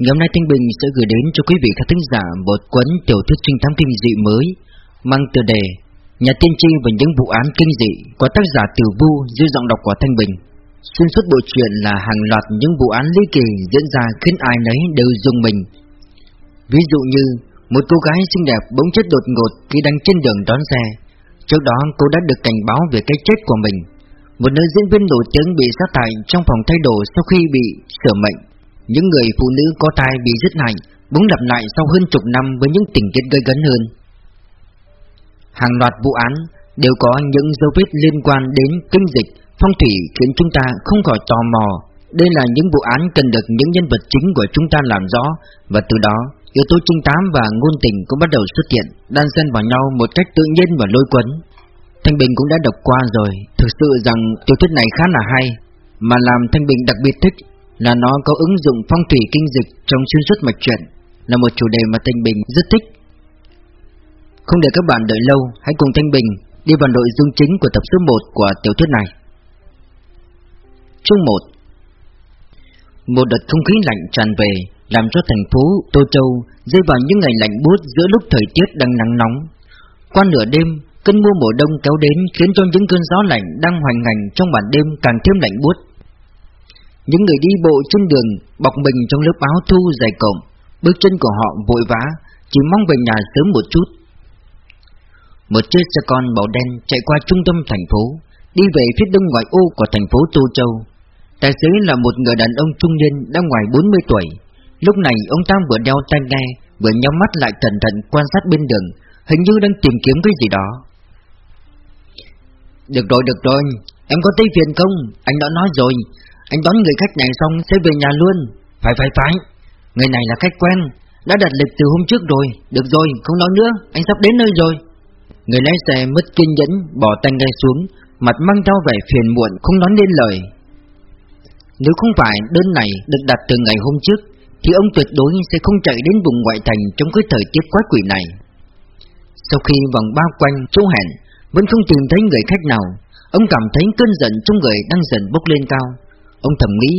Ngày hôm nay Thanh Bình sẽ gửi đến cho quý vị khán thính giả một cuốn tiểu thuyết trinh thám kinh dị mới, mang tựa đề Nhà tiên tri và những vụ án kinh dị của tác giả Từ Vu dưới giọng đọc của Thanh Bình. Xuyên suốt bộ truyện là hàng loạt những vụ án ly kỳ diễn ra khiến ai nấy đều dùng mình. Ví dụ như, một cô gái xinh đẹp bỗng chết đột ngột khi đang trên đường đón xe. Trước đó, cô đã được cảnh báo về cái chết của mình. Một nữ diễn viên nổi tiếng bị sát hại trong phòng thay đồ sau khi bị sửa mệnh. Những người phụ nữ có thai bị giết hại bỗng lặp lại sau hơn chục năm với những tình tiết gây gấn hơn. Hàng loạt vụ án đều có những dấu vết liên quan đến kinh dịch, phong thủy khiến chúng ta không khỏi tò mò. Đây là những vụ án cần được những nhân vật chính của chúng ta làm rõ và từ đó yếu tố trinh tám và ngôn tình cũng bắt đầu xuất hiện, đan xen vào nhau một cách tự nhiên và lôi cuốn. Thanh Bình cũng đã đọc qua rồi, thực sự rằng tiểu thuyết này khá là hay, mà làm Thanh Bình đặc biệt thích là nó có ứng dụng phong thủy kinh dịch trong xuyên suốt mạch truyện, là một chủ đề mà Thanh Bình rất thích. Không để các bạn đợi lâu, hãy cùng Thanh Bình đi vào nội dung chính của tập số 1 của tiểu thuyết này. Chương 1 Một đợt không khí lạnh tràn về, làm cho thành phố Tô Châu rơi vào những ngày lạnh buốt giữa lúc thời tiết đang nắng nóng. Qua nửa đêm, cơn mưa mùa đông kéo đến khiến cho những cơn gió lạnh đang hoành hành trong bản đêm càng thêm lạnh buốt. Những người đi bộ trên đường bọc mình trong lớp áo thu dày cộm, bước chân của họ vội vã, chỉ mong về nhà sớm một chút. Một chiếc xe con màu đen chạy qua trung tâm thành phố, đi về phía đông ngoại ô của thành phố Tô Châu. Tài xế là một người đàn ông trung niên đang ngoài 40 tuổi. Lúc này ông ta vừa đeo tai nghe, vừa nhắm mắt lại cẩn thận quan sát bên đường, hình như đang tìm kiếm cái gì đó. Được rồi, được rồi, em có thấy phiền không? Anh đã nói rồi, anh đón người khách này xong sẽ về nhà luôn. Phải phải phải. Người này là khách quen Đã đặt lịch từ hôm trước rồi. Được rồi không nói nữa Anh sắp đến nơi rồi. Người lái xe mất kiên nhẫn Bỏ tay ngay xuống Mặt mang theo vẻ phiền muộn Không nói nên lời. Nếu không phải đơn này được đặt từ ngày hôm trước Thì ông tuyệt đối sẽ không chạy đến vùng ngoại thành Trong cái thời tiết quái quỷ này. Sau khi vòng bao quanh chỗ hẹn Vẫn không tìm thấy người khách nào. Ông cảm thấy cơn giận trong người đang dần bốc lên cao Ông thầm nghĩ,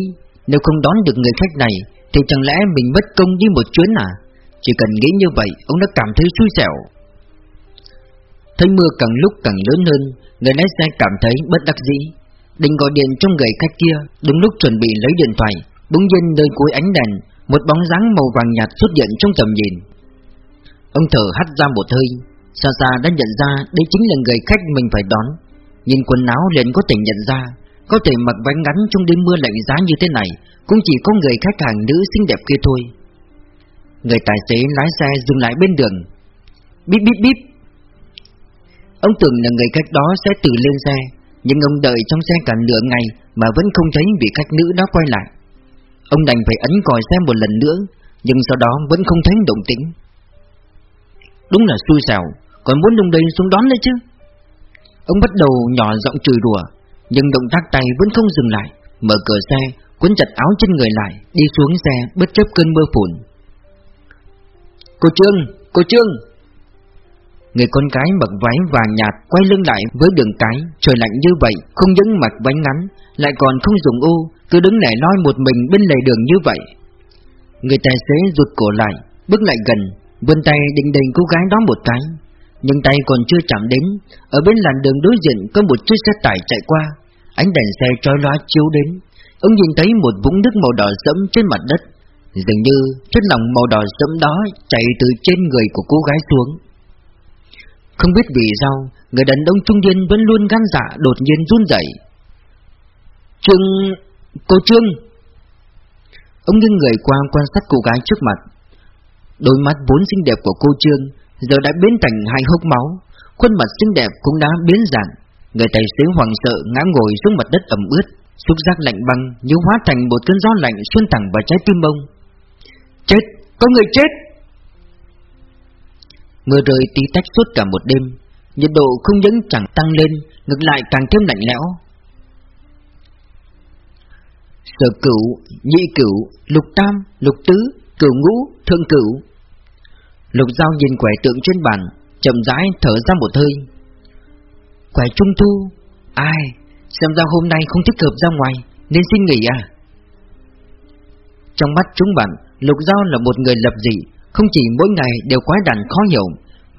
Nếu không đón được người khách này, Thì chẳng lẽ mình mất công đi một chuyến à? Chỉ cần nghĩ như vậy, Ông đã cảm thấy xui xẻo. Thấy mưa càng lúc càng lớn hơn, Người lái xe cảm thấy bất đắc dĩ. Định gọi điện cho người khách kia, Đúng lúc chuẩn bị lấy điện thoại, Bỗng nhiên nơi cuối ánh đèn, Một bóng dáng màu vàng nhạt xuất hiện trong tầm nhìn. Ông thở hắt ra một hơi, Xa xa đã nhận ra Đây chính là người khách mình phải đón. Nhìn quần áo liền có thể nhận ra có thể mặc váy ngắn trong đêm mưa lạnh giá như thế này, Cũng chỉ có người khách hàng nữ xinh đẹp kia thôi. Người tài xế lái xe dừng lại bên đường. Bíp bíp bíp. Ông tưởng là người khách đó sẽ tự lên xe, Nhưng ông đợi trong xe cả nửa ngày Mà vẫn không thấy vị khách nữ đó quay lại. Ông đành phải ấn còi xe một lần nữa, Nhưng sau đó vẫn không thấy động tĩnh. Đúng là xui xẻo, Còn muốn đông đây xuống đón đấy chứ? Ông bắt đầu nhỏ giọng chửi đùa nhưng động tác tay vẫn không dừng lại, mở cửa xe, cuốn chặt áo trên người lại, đi xuống xe bất chấp cơn mưa phùn. Cô Trương, cô Trương! Người con gái mặc váy vàng nhạt quay lưng lại với đường cái, trời lạnh như vậy, không những mặc váy ngắn, lại còn không dùng ô, cứ đứng lẻ loi một mình bên lề đường như vậy. Người tài xế rụt cổ lại, bước lại gần, vươn tay định định cô gái đó một cái, nhưng tay còn chưa chạm đến, ở bên làn đường đối diện có một chiếc xe tải chạy qua, Ánh đèn xe trói lóa chiếu đến. Ông nhìn thấy một vũng nước màu đỏ sẫm trên mặt đất. Dường như chất lỏng màu đỏ sẫm đó chảy từ trên người của cô gái xuống. Không biết vì sao Người đàn ông trung niên vẫn luôn gan dạ đột nhiên run rẩy. Trương... Cô Trương. Ông nghiêng người qua quan sát cô gái trước mặt. Đôi mắt vốn xinh đẹp của cô Trương Giờ đã biến thành hai hốc máu Khuôn mặt xinh đẹp cũng đã biến dạng Người tài xế hoàng sợ ngã ngồi xuống mặt đất ẩm ướt Xúc giác lạnh băng như hóa thành một cơn gió lạnh xuyên thẳng vào trái tim ông Chết! Có người chết! Mưa rơi tí tách suốt cả một đêm Nhiệt độ không những chẳng tăng lên Ngược lại càng thêm lạnh lẽo Sở cửu, nhị cửu, lục tam, lục tứ, cửu ngũ, thượng cửu Lục Giao nhìn quẻ tượng trên bàn Chậm rãi thở ra một hơi Quẻ trung thu Ai Xem ra hôm nay không thích hợp ra ngoài Nên xin nghỉ à Trong mắt chúng bạn Lục Giao là một người lập dị, không chỉ mỗi ngày đều quái đản khó hiểu,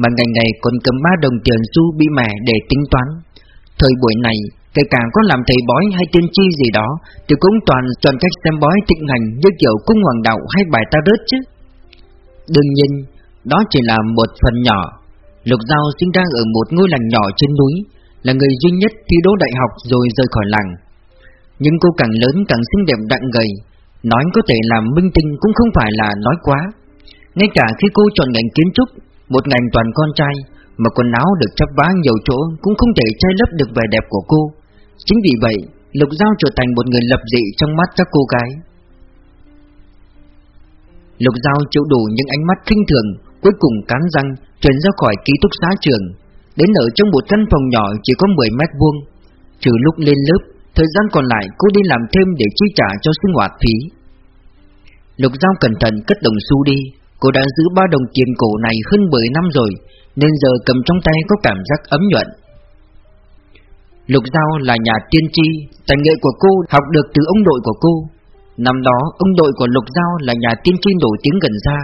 mà ngày ngày còn cầm ba đồng tiền xu bị mẹ để tính toán. Thời buổi này, kể cả có làm thầy bói hay tiên tri gì đó, thì cũng toàn chọn cách xem bói thịnh hành như kiểu cung hoàng đạo hay bài ta rớt chứ. Đương nhiên, đó chỉ là một phần nhỏ. Lục Giao sinh ra ở một ngôi làng nhỏ trên núi, là người duy nhất thi đỗ đại học rồi rời khỏi làng. Nhưng cô càng lớn càng xinh đẹp đặng gầy, nói có thể làm minh tinh cũng không phải là nói quá. Ngay cả khi cô chọn ngành kiến trúc, một ngành toàn con trai, mà quần áo được chắp vá nhiều chỗ cũng không thể che lấp được vẻ đẹp của cô. Chính vì vậy, Lục Giao trở thành một người lập dị trong mắt các cô gái. Lục Giao chịu đủ những ánh mắt kinh thường, cuối cùng cắn răng chuyển ra khỏi ký túc xá trường, đến ở trong một căn phòng nhỏ chỉ có 10 mét vuông. Trừ lúc lên lớp, thời gian còn lại cô đi làm thêm để chi trả cho sinh hoạt phí. Lục Giao cẩn thận cất đồng xu đi, cô đã giữ ba đồng tiền cổ này hơn 10 năm rồi, nên giờ cầm trong tay có cảm giác ấm nhuận. Lục Giao là nhà tiên tri, tài nghệ của cô học được từ ông đội của cô. Năm đó, ông đội của Lục Giao là nhà tiên tri nổi tiếng gần xa,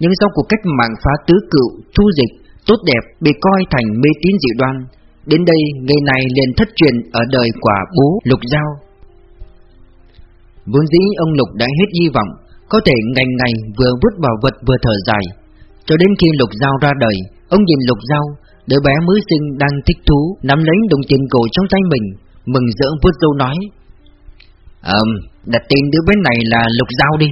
nhưng sau cuộc cách mạng phá tứ cựu, thu dịch, tốt đẹp bị coi thành mê tín dị đoan. Đến đây, nghề này liền thất truyền ở đời quả bố Lục Giao. Vốn dĩ ông Lục đã hết hy vọng, có thể ngày ngày vừa vứt bảo vật vừa thở dài. Cho đến khi Lục Giao ra đời, ông nhìn Lục Giao, đứa bé mới sinh đang thích thú, nắm lấy đồng tiền cổ trong tay mình, mừng rỡ vuốt râu nói. Ờm, đặt tên đứa bé này là Lục Giao đi.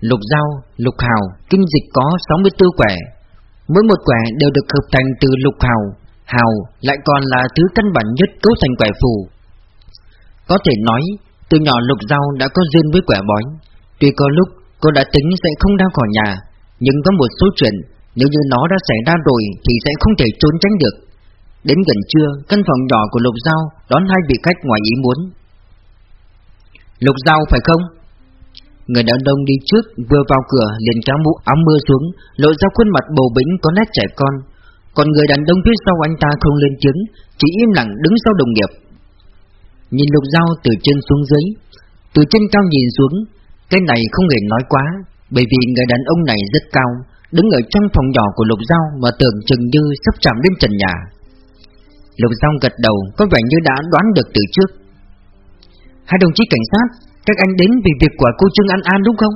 Lục Giao, Lục Hào, kinh dịch có 64 quẻ. Mỗi một quẻ đều được hợp thành từ Lục Hào, Hào lại còn là thứ căn bản nhất cấu thành quẻ phù. Có thể nói, từ nhỏ Lục Giao đã có duyên với quẻ bói. Tuy có lúc cô đã tính sẽ không ra khỏi nhà, nhưng có một số chuyện nếu như nó đã xảy ra rồi thì sẽ không thể trốn tránh được. Đến gần trưa, căn phòng nhỏ của Lục Giao đón hai vị khách ngoài ý muốn. Lục Giao phải không? Người đàn ông đi trước vừa vào cửa liền kéo mũ áo mưa xuống, lộ ra khuôn mặt bầu bĩnh có nét trẻ con. Còn người đàn ông phía sau anh ta không lên tiếng, chỉ im lặng đứng sau đồng nghiệp. Nhìn Lục Giao từ trên xuống dưới, từ trên cao nhìn xuống, cái này không hề nói quá, bởi vì người đàn ông này rất cao, đứng ở trong phòng nhỏ của Lục Giao mà tưởng chừng như sắp chạm đến trần nhà. Lục Giao gật đầu, có vẻ như đã đoán được từ trước. Hai đồng chí cảnh sát, các anh đến vì việc của cô Trương An An đúng không?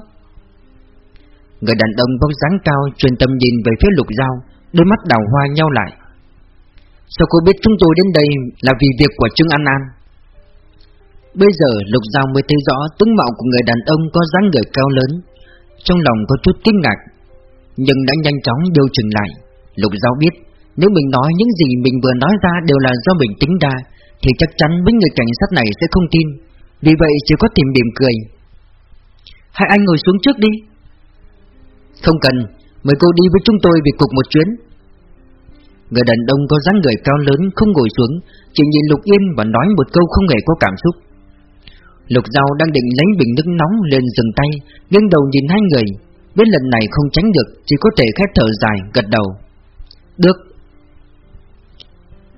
Người đàn ông bóng dáng cao truyền tâm nhìn về phía Lục Giao, đôi mắt đào hoa nhau lại. Sao cô biết chúng tôi đến đây là vì việc của Trương An An? Bây giờ Lục Giao mới thấy rõ tướng mạo của người đàn ông có dáng người cao lớn. Trong lòng có chút kinh ngạc, nhưng đã nhanh chóng điều chỉnh lại. Lục Giao biết, nếu mình nói những gì mình vừa nói ra đều là do mình tính ra, thì chắc chắn mấy người cảnh sát này sẽ không tin. Vì vậy chỉ có tìm điểm cười. Hai anh ngồi xuống trước đi. Không cần, mời cô đi với chúng tôi về cục một chuyến. Người đàn ông có dáng người cao lớn không ngồi xuống, chỉ nhìn Lục Yên và nói một câu không hề có cảm xúc. Lục Giao đang định lấy bình nước nóng lên dừng tay, nghiêng đầu nhìn hai người, biết lần này không tránh được, chỉ có thể khép thở dài, gật đầu. Được.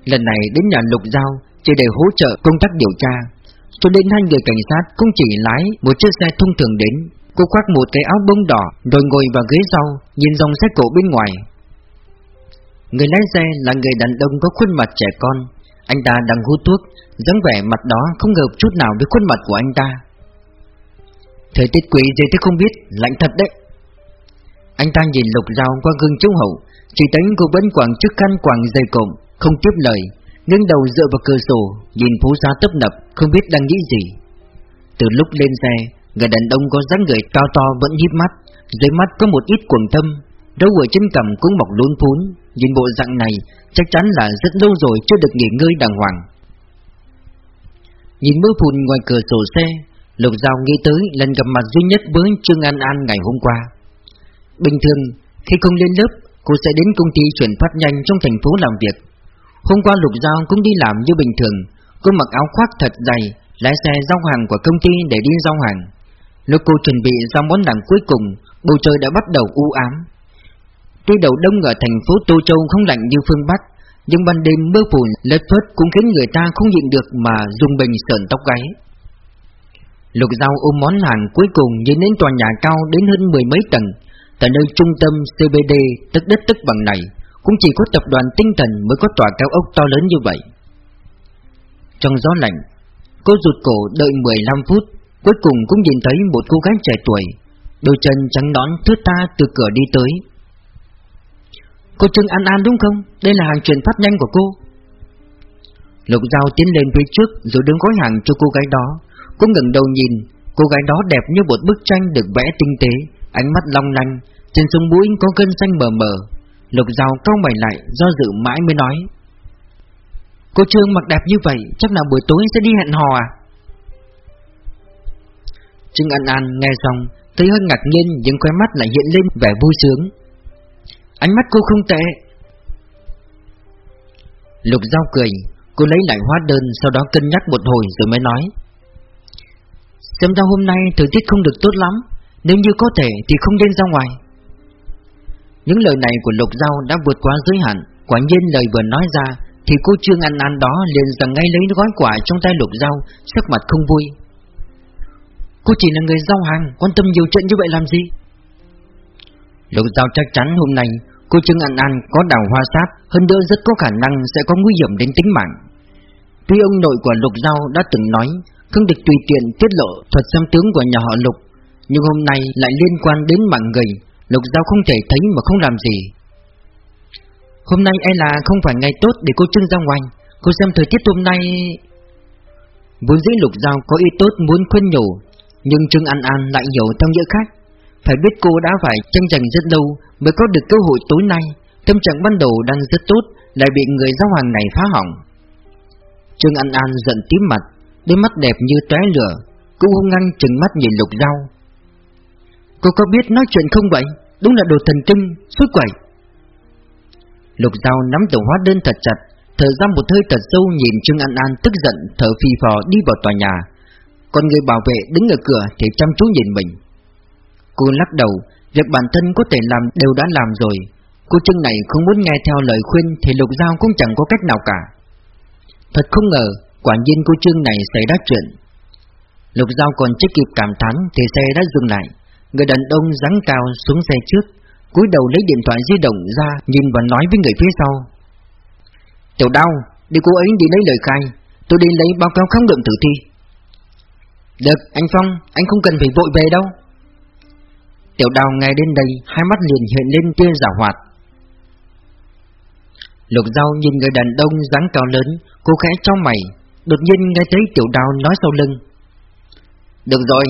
Lần này đến nhà Lục Giao chỉ để hỗ trợ công tác điều tra, cho đến hai người cảnh sát cũng chỉ lái một chiếc xe thông thường đến. Cô khoác một cái áo bông đỏ rồi ngồi vào ghế sau, nhìn dòng xe cổ bên ngoài. Người lái xe là người đàn ông có khuôn mặt trẻ con, anh ta đang hút thuốc, dáng vẻ mặt đó không hợp chút nào với khuôn mặt của anh ta. Thời tiết quỷ gì thế không biết, lạnh thật đấy. Anh ta nhìn lục dao qua gương chiếu hậu, chỉ thấy cô vẫn quàng chiếc khăn quàng dây cộm, không tiếp lời, nghiêng đầu dựa vào cửa sổ, nhìn phố xá tấp nập, không biết đang nghĩ gì. Từ lúc lên xe, người đàn ông có dáng người cao to vẫn nhíp mắt, dưới mắt có một ít quần thâm, râu ở trên cầm cũng mọc lún phún, nhìn bộ dạng này chắc chắn là rất lâu rồi chưa được nghỉ ngơi đàng hoàng. Nhìn mưa phùn ngoài cửa sổ xe, Lục Giao nghĩ tới lần gặp mặt duy nhất với Trương An An ngày hôm qua. Bình thường, khi không lên lớp, cô sẽ đến công ty chuyển phát nhanh trong thành phố làm việc. Hôm qua Lục Giao cũng đi làm như bình thường, cô mặc áo khoác thật dày, lái xe giao hàng của công ty để đi giao hàng. Lúc cô chuẩn bị giao món hàng cuối cùng, bầu trời đã bắt đầu u ám. Tuy đầu đông ở thành phố Tô Châu không lạnh như phương Bắc, nhưng ban đêm mưa phùn lất phất cũng khiến người ta không nhịn được mà dùng bình sờn tóc gáy. Lục Giao ôm món hàng cuối cùng nhìn đến tòa nhà cao đến hơn mười mấy tầng, tại nơi trung tâm CBD tức đất tức bằng này, cũng chỉ có tập đoàn tinh thần mới có tòa cao ốc to lớn như vậy. Trong gió lạnh, cô rụt cổ đợi 15 phút, cuối cùng cũng nhìn thấy một cô gái trẻ tuổi, đôi chân trắng nõn thướt ta từ cửa đi tới. Cô Trương An An đúng không? Đây là hàng chuyển phát nhanh của cô. Lục Giao tiến lên phía trước rồi đứng gói hàng cho cô gái đó. Cô ngẩng đầu nhìn, cô gái đó đẹp như một bức tranh được vẽ tinh tế, ánh mắt long lanh, trên sông mũi có gân xanh mờ mờ. Lục Giao cau mày lại, do dự mãi mới nói. Cô Trương mặc đẹp như vậy, chắc là buổi tối sẽ đi hẹn hò à? Trương An An nghe xong, thấy hơi ngạc nhiên nhưng khóe mắt lại hiện lên vẻ vui sướng. Ánh mắt cô không tệ. Lục Giao cười, cô lấy lại hóa đơn sau đó cân nhắc một hồi rồi mới nói. Xem ra hôm nay thời tiết không được tốt lắm, nếu như có thể thì không nên ra ngoài. Những lời này của Lục Giao đã vượt quá giới hạn, quả nhiên lời vừa nói ra thì cô Trương An An đó liền rằng ngay lấy gói quả trong tay Lục Giao, sắc mặt không vui. Cô chỉ là người giao hàng, quan tâm nhiều chuyện như vậy làm gì? Lục Giao chắc chắn hôm nay cô Trương An An có đào hoa sát, hơn nữa rất có khả năng sẽ có nguy hiểm đến tính mạng. Tuy ông nội của Lục Giao đã từng nói không được tùy tiện tiết lộ thuật xem tướng của nhà họ Lục, nhưng hôm nay lại liên quan đến mạng người, Lục Giao không thể thấy mà không làm gì. Hôm nay e là không phải ngày tốt để cô Trương ra ngoài, cô xem thời tiết hôm nay... Vốn dĩ Lục Giao có ý tốt muốn khuyên nhủ, nhưng Trương An An lại hiểu theo nghĩa khác. Phải biết cô đã phải tranh giành rất lâu mới có được cơ hội tối nay, tâm trạng ban đầu đang rất tốt, lại bị người giao hàng này phá hỏng. Trương An An giận tím mặt, đôi mắt đẹp như tóe lửa, cũng hung ngăn trừng mắt nhìn Lục Giao. Cô có biết nói chuyện không vậy? Đúng là đồ thần kinh, suốt quẩy. Lục Giao nắm tờ hóa đơn thật chặt, thở ra một hơi thật sâu nhìn Trương An An tức giận thở phì phò đi vào tòa nhà. Còn người bảo vệ đứng ở cửa thì chăm chú nhìn mình. Cô lắc đầu, việc bản thân có thể làm đều đã làm rồi. Cô Trương này không muốn nghe theo lời khuyên thì Lục Giao cũng chẳng có cách nào cả. Thật không ngờ, quả nhiên cô Trương này xảy ra chuyện. Lục Giao còn chưa kịp cảm thán thì xe đã dừng lại. Người đàn ông dáng cao xuống xe trước, cúi đầu lấy điện thoại di động ra nhìn và nói với người phía sau. Tiểu đau, đi cô ấy đi lấy lời khai, tôi đi lấy báo cáo khám nghiệm tử thi. Được, anh Phong, anh không cần phải vội về đâu. Tiểu đào ngay đến đây, hai mắt liền hiện lên tia giả hoạt. Lục dao nhìn người đàn ông dáng cao lớn, cô khẽ cho mày, đột nhiên nghe thấy tiểu đào nói sau lưng. Được rồi,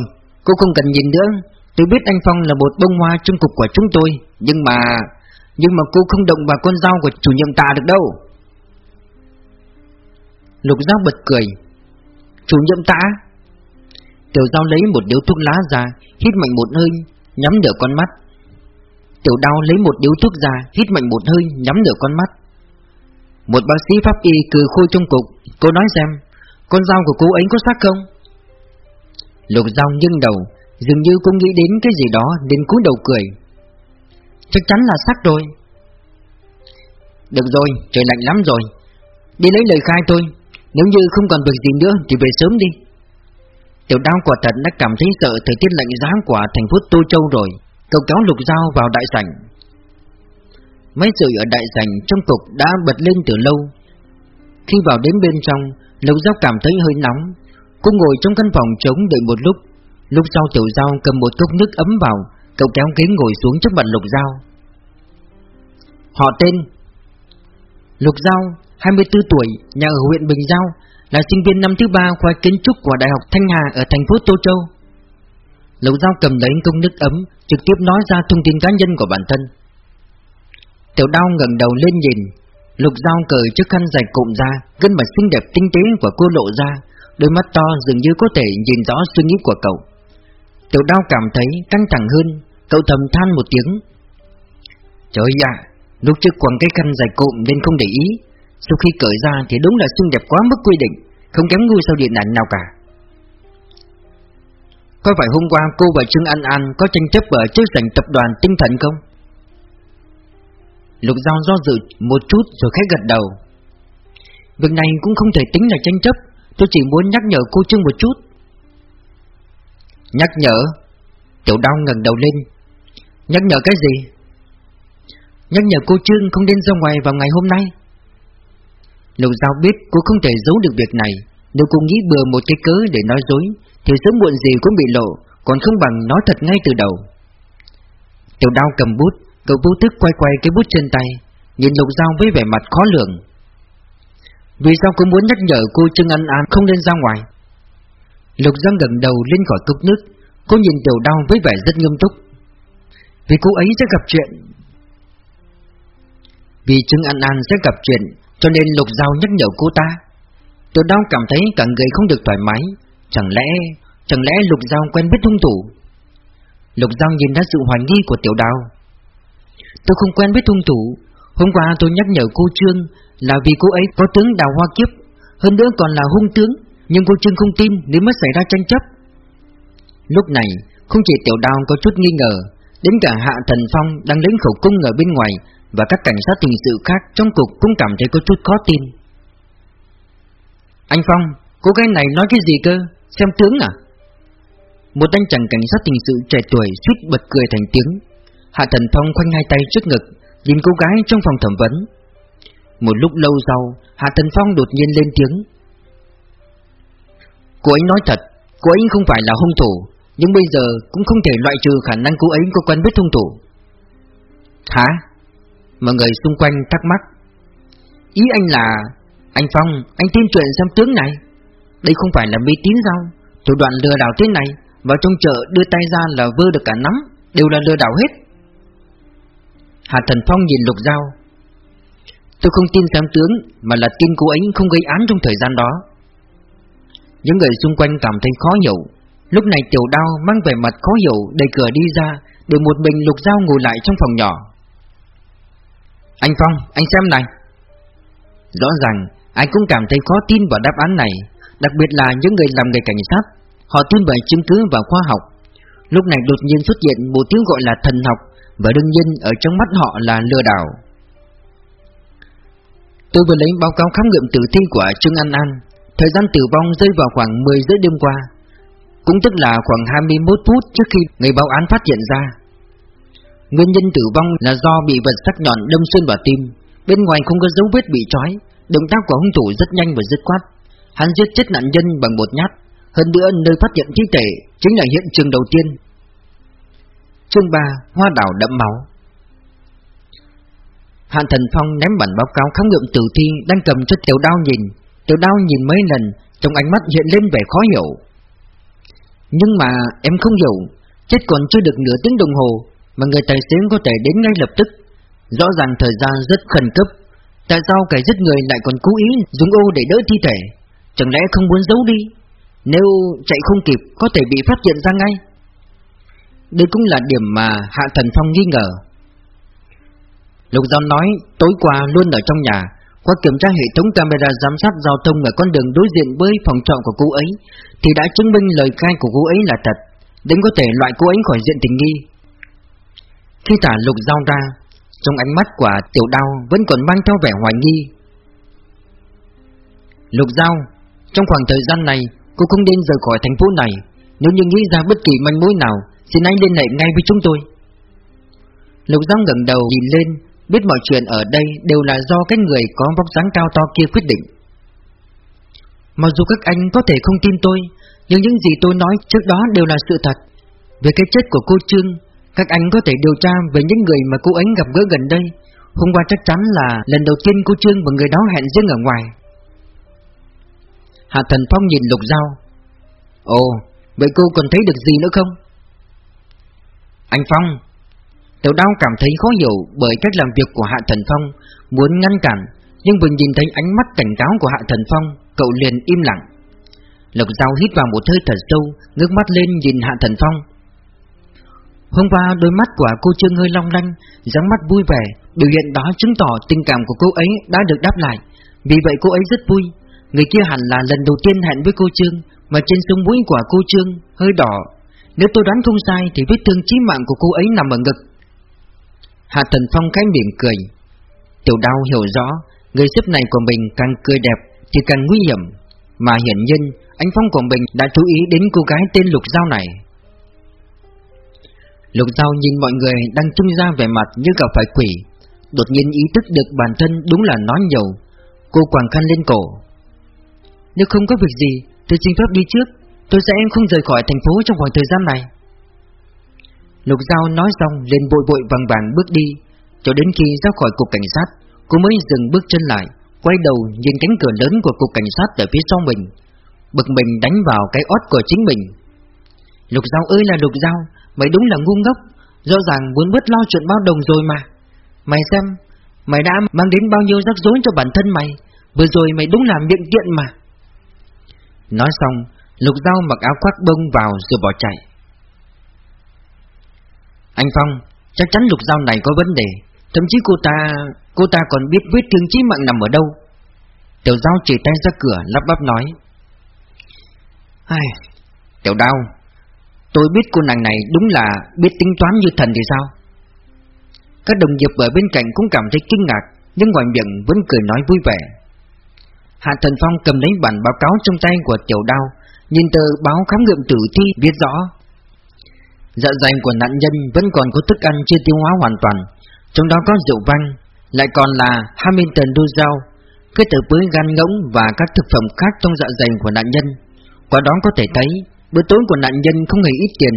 cô không cần nhìn nữa, tôi biết anh Phong là một bông hoa trong cục của chúng tôi, nhưng mà... Nhưng mà cô không động vào con dao của chủ nhiệm ta được đâu. Lục dao bật cười. Chủ nhiệm ta Tiểu dao lấy một điếu thuốc lá ra, hít mạnh một hơi, nhắm nửa con mắt. Tiểu đao lấy một điếu thuốc ra, hít mạnh một hơi, nhắm nửa con mắt. Một bác sĩ pháp y cừ khôi trong cục, cô nói xem, con dao của cô ấy có sắc không? Lục dao nghiêng đầu, dường như cũng nghĩ đến cái gì đó nên cúi đầu cười. Chắc chắn là sắc rồi. Được rồi, trời lạnh lắm rồi. Đi lấy lời khai thôi, nếu như không còn việc gì nữa thì về sớm đi. Tiểu đao quả thật đã cảm thấy sợ thời tiết lạnh giá của thành phố Tô Châu rồi, cậu kéo lục dao vào đại sảnh. Mấy sự ở đại sảnh trong cục đã bật lên từ lâu. Khi vào đến bên trong, lục dao cảm thấy hơi nóng. Cô ngồi trong căn phòng trống đợi một lúc. Lúc sau tiểu dao cầm một cốc nước ấm vào, cậu kéo ghế ngồi xuống trước mặt lục dao. Họ tên Lục Giao, 24 tuổi, nhà ở huyện Bình Giao, là sinh viên năm thứ ba khoa kiến trúc của Đại học Thanh Hà ở thành phố Tô Châu. Lục Giao cầm lấy công nước ấm, trực tiếp nói ra thông tin cá nhân của bản thân. Tiểu Đao ngẩng đầu lên nhìn, Lục Giao cởi chiếc khăn dài cụm ra, gương mặt xinh đẹp tinh tế của cô lộ ra, đôi mắt to dường như có thể nhìn rõ suy nghĩ của cậu. Tiểu Đao cảm thấy căng thẳng hơn, cậu thầm than một tiếng. Trời ạ, lúc trước quăng cái khăn dài cụm nên không để ý, sau khi cởi ra thì đúng là xinh đẹp quá mức quy định Không kém ngu sau điện ảnh nào cả Có phải hôm qua cô và Trương An An Có tranh chấp ở trước sảnh tập đoàn tinh thần không? Lục Giao do dự một chút rồi khẽ gật đầu Việc này cũng không thể tính là tranh chấp Tôi chỉ muốn nhắc nhở cô Trương một chút Nhắc nhở. Tiểu đao ngẩng đầu lên. Nhắc nhở cái gì? Nhắc nhở cô Trương không nên ra ngoài vào ngày hôm nay. Lục Giao biết cô không thể giấu được việc này. Nếu cô nghĩ bừa một cái cớ để nói dối, Thì sớm muộn gì cũng bị lộ, Còn không bằng nói thật ngay từ đầu. Tiểu đao cầm bút, Cậu vô thức quay quay cái bút trên tay, Nhìn Lục Giao với vẻ mặt khó lường. Vì sao cô muốn nhắc nhở cô Trương An An không nên ra ngoài? Lục Giang gần đầu lên khỏi cốc nước, Cô nhìn Tiểu đao với vẻ rất nghiêm túc. Vì cô ấy sẽ gặp chuyện. Vì Trương An An sẽ gặp chuyện, Cho nên Lục Giao nhắc nhở cô ta. Tiểu đao cảm thấy cả người không được thoải mái. Chẳng lẽ Chẳng lẽ Lục Giao quen biết hung thủ? Lục Giao nhìn ra sự hoài nghi của Tiểu đao. Tôi không quen biết hung thủ. Hôm qua tôi nhắc nhở cô Trương Là vì cô ấy có tướng đào hoa kiếp, Hơn nữa còn là hung tướng. Nhưng cô Trương không tin nếu mới xảy ra tranh chấp. Lúc này, Không chỉ tiểu đào có chút nghi ngờ, Đến cả Hạ Thần Phong đang lấy khẩu cung ở bên ngoài Và các cảnh sát hình sự khác trong cục cũng cảm thấy có chút khó tin. Anh Phong, Cô gái này nói cái gì cơ? Xem tướng à? Một anh chàng cảnh sát hình sự trẻ tuổi suýt bật cười thành tiếng. Hạ Thần Phong khoanh hai tay trước ngực, Nhìn cô gái trong phòng thẩm vấn. Một lúc lâu sau, Hạ Thần Phong đột nhiên lên tiếng. Cô ấy nói thật Cô ấy không phải là hung thủ Nhưng bây giờ cũng không thể loại trừ khả năng cô ấy có quen biết hung thủ. Hả? Mọi người xung quanh thắc mắc. Ý anh là Anh Phong, anh tin chuyện xem tướng này. Đây không phải là mê tín sao? Thủ đoạn lừa đảo thế này Vào trong chợ đưa tay ra là vơ được cả nắm Đều là lừa đảo hết. Hà Thần Phong nhìn Lục Giao. Tôi không tin xem tướng Mà là tin cô ấy không gây án trong thời gian đó. Những người xung quanh cảm thấy khó hiểu. Lúc này tiểu đao mang vẻ mặt khó hiểu Đẩy cửa đi ra Để một mình Lục Giao ngồi lại trong phòng nhỏ. Anh Phong, anh xem này. Rõ ràng Anh cũng cảm thấy khó tin vào đáp án này Đặc biệt là những người làm nghề cảnh sát. Họ tin vào chứng cứ và khoa học. Lúc này đột nhiên xuất hiện một tiếng gọi là thần học và đương nhiên ở trong mắt họ là lừa đảo. Tôi vừa lấy báo cáo khám nghiệm tử thi của Trương An An, thời gian tử vong rơi vào khoảng 10 giờ đêm qua, cũng tức là khoảng 21 phút trước khi người báo án phát hiện ra. Nguyên nhân tử vong là do bị vật sắc nhọn đâm xuyên vào tim, bên ngoài không có dấu vết bị trói, động tác của hung thủ rất nhanh và dứt khoát. Hắn giết chết nạn nhân bằng một nhát, hơn nữa nơi phát hiện thi thể chính là hiện trường đầu tiên Chương 3 Hoa đảo đẫm máu Hàn Thần Phong ném bản báo cáo khám nghiệm tử thi đang cầm cho Tiểu Đao nhìn. Tiểu Đao nhìn mấy lần, trong ánh mắt hiện lên vẻ khó hiểu. Nhưng mà em không hiểu, chết còn chưa được nửa tiếng đồng hồ, mà người tài xế có thể đến ngay lập tức. Rõ ràng thời gian rất khẩn cấp. Tại sao kẻ giết người lại còn cố ý dùng ô để đỡ thi thể? Chẳng lẽ không muốn giấu đi? Nếu chạy không kịp, có thể bị phát hiện ra ngay. Đây cũng là điểm mà Hạ Thần Phong nghi ngờ Lục Giao nói tối qua luôn ở trong nhà qua kiểm tra hệ thống camera giám sát giao thông ở con đường đối diện với phòng trọ của cô ấy, Thì đã chứng minh lời khai của cô ấy là thật. Đến có thể loại cô ấy khỏi diện tình nghi. Khi tả Lục Giao ra, Trong ánh mắt của tiểu đao vẫn còn mang theo vẻ hoài nghi. Lục Giao Trong khoảng thời gian này, Cô không nên rời khỏi thành phố này. Nếu như nghĩ ra bất kỳ manh mối nào, Xin anh liên hệ ngay với chúng tôi. Lục giao ngẩng đầu nhìn lên Biết mọi chuyện ở đây đều là do cái người có vóc dáng cao to kia quyết định. Mặc dù các anh có thể không tin tôi Nhưng những gì tôi nói trước đó đều là sự thật. Về cái chết của cô Trương Các anh có thể điều tra về những người mà cô ấy gặp gỡ gần đây. Hôm qua chắc chắn là lần đầu tiên cô Trương và người đó hẹn riêng ở ngoài. Hạ Thần Phong nhìn Lục Giao. Ồ, vậy cô còn thấy được gì nữa không? Anh Phong Tiểu đao cảm thấy khó hiểu bởi cách làm việc của Hạ Thần Phong, Muốn ngăn cản, Nhưng vừa nhìn thấy ánh mắt cảnh cáo của Hạ Thần Phong, Cậu liền im lặng. Lộc dao hít vào một hơi thật sâu, Ngước mắt lên nhìn Hạ Thần Phong. Hôm qua đôi mắt của cô Trương hơi long lanh, dáng mắt vui vẻ, Biểu hiện đó chứng tỏ tình cảm của cô ấy đã được đáp lại. Vì vậy cô ấy rất vui. Người kia hẳn là lần đầu tiên hẹn với cô Trương, Mà trên sống mũi của cô Trương hơi đỏ. Nếu tôi đoán không sai thì vết thương chí mạng của cô ấy nằm ở ngực. Hạ Thần Phong cái miệng cười. Tiểu đao hiểu rõ, Người xếp này của mình càng cười đẹp Thì càng nguy hiểm. Mà hiển nhiên anh Phong của mình đã chú ý đến cô gái tên Lục Giao này. Lục Giao nhìn mọi người đang trung ra vẻ mặt như gặp phải quỷ. Đột nhiên ý thức được bản thân đúng là nói nhiều. Cô quàng khăn lên cổ. Nếu không có việc gì, Tôi xin phép đi trước. Tôi sẽ không rời khỏi thành phố trong khoảng thời gian này. Lục Giao nói xong lên vội vội vàng vàng bước đi. Cho đến khi ra khỏi cục cảnh sát, Cô mới dừng bước chân lại, Quay đầu nhìn cánh cửa lớn của cục cảnh sát ở phía sau mình. Bực mình đánh vào cái ót của chính mình. Lục Giao ơi là Lục Giao, Mày đúng là ngu ngốc. Rõ ràng muốn bớt lo chuyện bao đồng rồi mà. Mày xem, Mày đã mang đến bao nhiêu rắc rối cho bản thân mày. Vừa rồi mày đúng là miệng tiện mà. Nói xong, Lục Giao mặc áo khoác bông vào rồi bỏ chạy. Anh Phong Chắc chắn Lục dao này có vấn đề. Thậm chí cô ta Cô ta còn biết vết thương chí mạng nằm ở đâu. Tiểu Dao chỉ tay ra cửa lắp bắp nói. Ai, Tiểu Đao Tôi biết cô nàng này đúng là biết tính toán như thần thì sao? Các đồng nghiệp ở bên cạnh cũng cảm thấy kinh ngạc Nhưng ngoài miệng vẫn cười nói vui vẻ. Hạ Thần Phong cầm lấy bản báo cáo trong tay của Tiểu Đao Nhìn tờ báo khám nghiệm tử thi viết rõ. Dạ dày của nạn nhân vẫn còn có thức ăn chưa tiêu hóa hoàn toàn. Trong đó có rượu vang, Lại còn là Hamilton Duzao Kết hợp với gan ngỗng và các thực phẩm khác trong dạ dày của nạn nhân. Qua đó có thể thấy, Bữa tối của nạn nhân không hề ít tiền,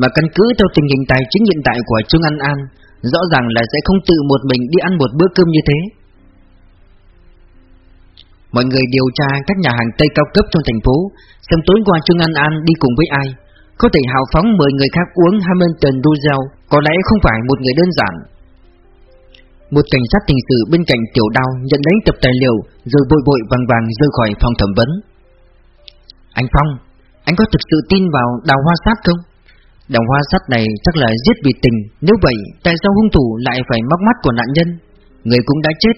Mà căn cứ theo tình hình tài chính hiện tại của Trương An An, Rõ ràng là sẽ không tự một mình đi ăn một bữa cơm như thế. Mọi người điều tra các nhà hàng Tây cao cấp trong thành phố, Xem tối qua Trương An An đi cùng với ai. Có thể hào phóng mời người khác uống Hamilton Duzel Có lẽ không phải một người đơn giản. Một cảnh sát hình sự bên cạnh tiểu đao nhận lấy tập tài liệu, Rồi vội vội vàng vàng rời khỏi phòng thẩm vấn. Anh Phong, anh có thực sự tin vào đào hoa sát không? Đào hoa sát này chắc là giết vì tình, Nếu vậy tại sao hung thủ lại phải móc mắt của nạn nhân? Người cũng đã chết,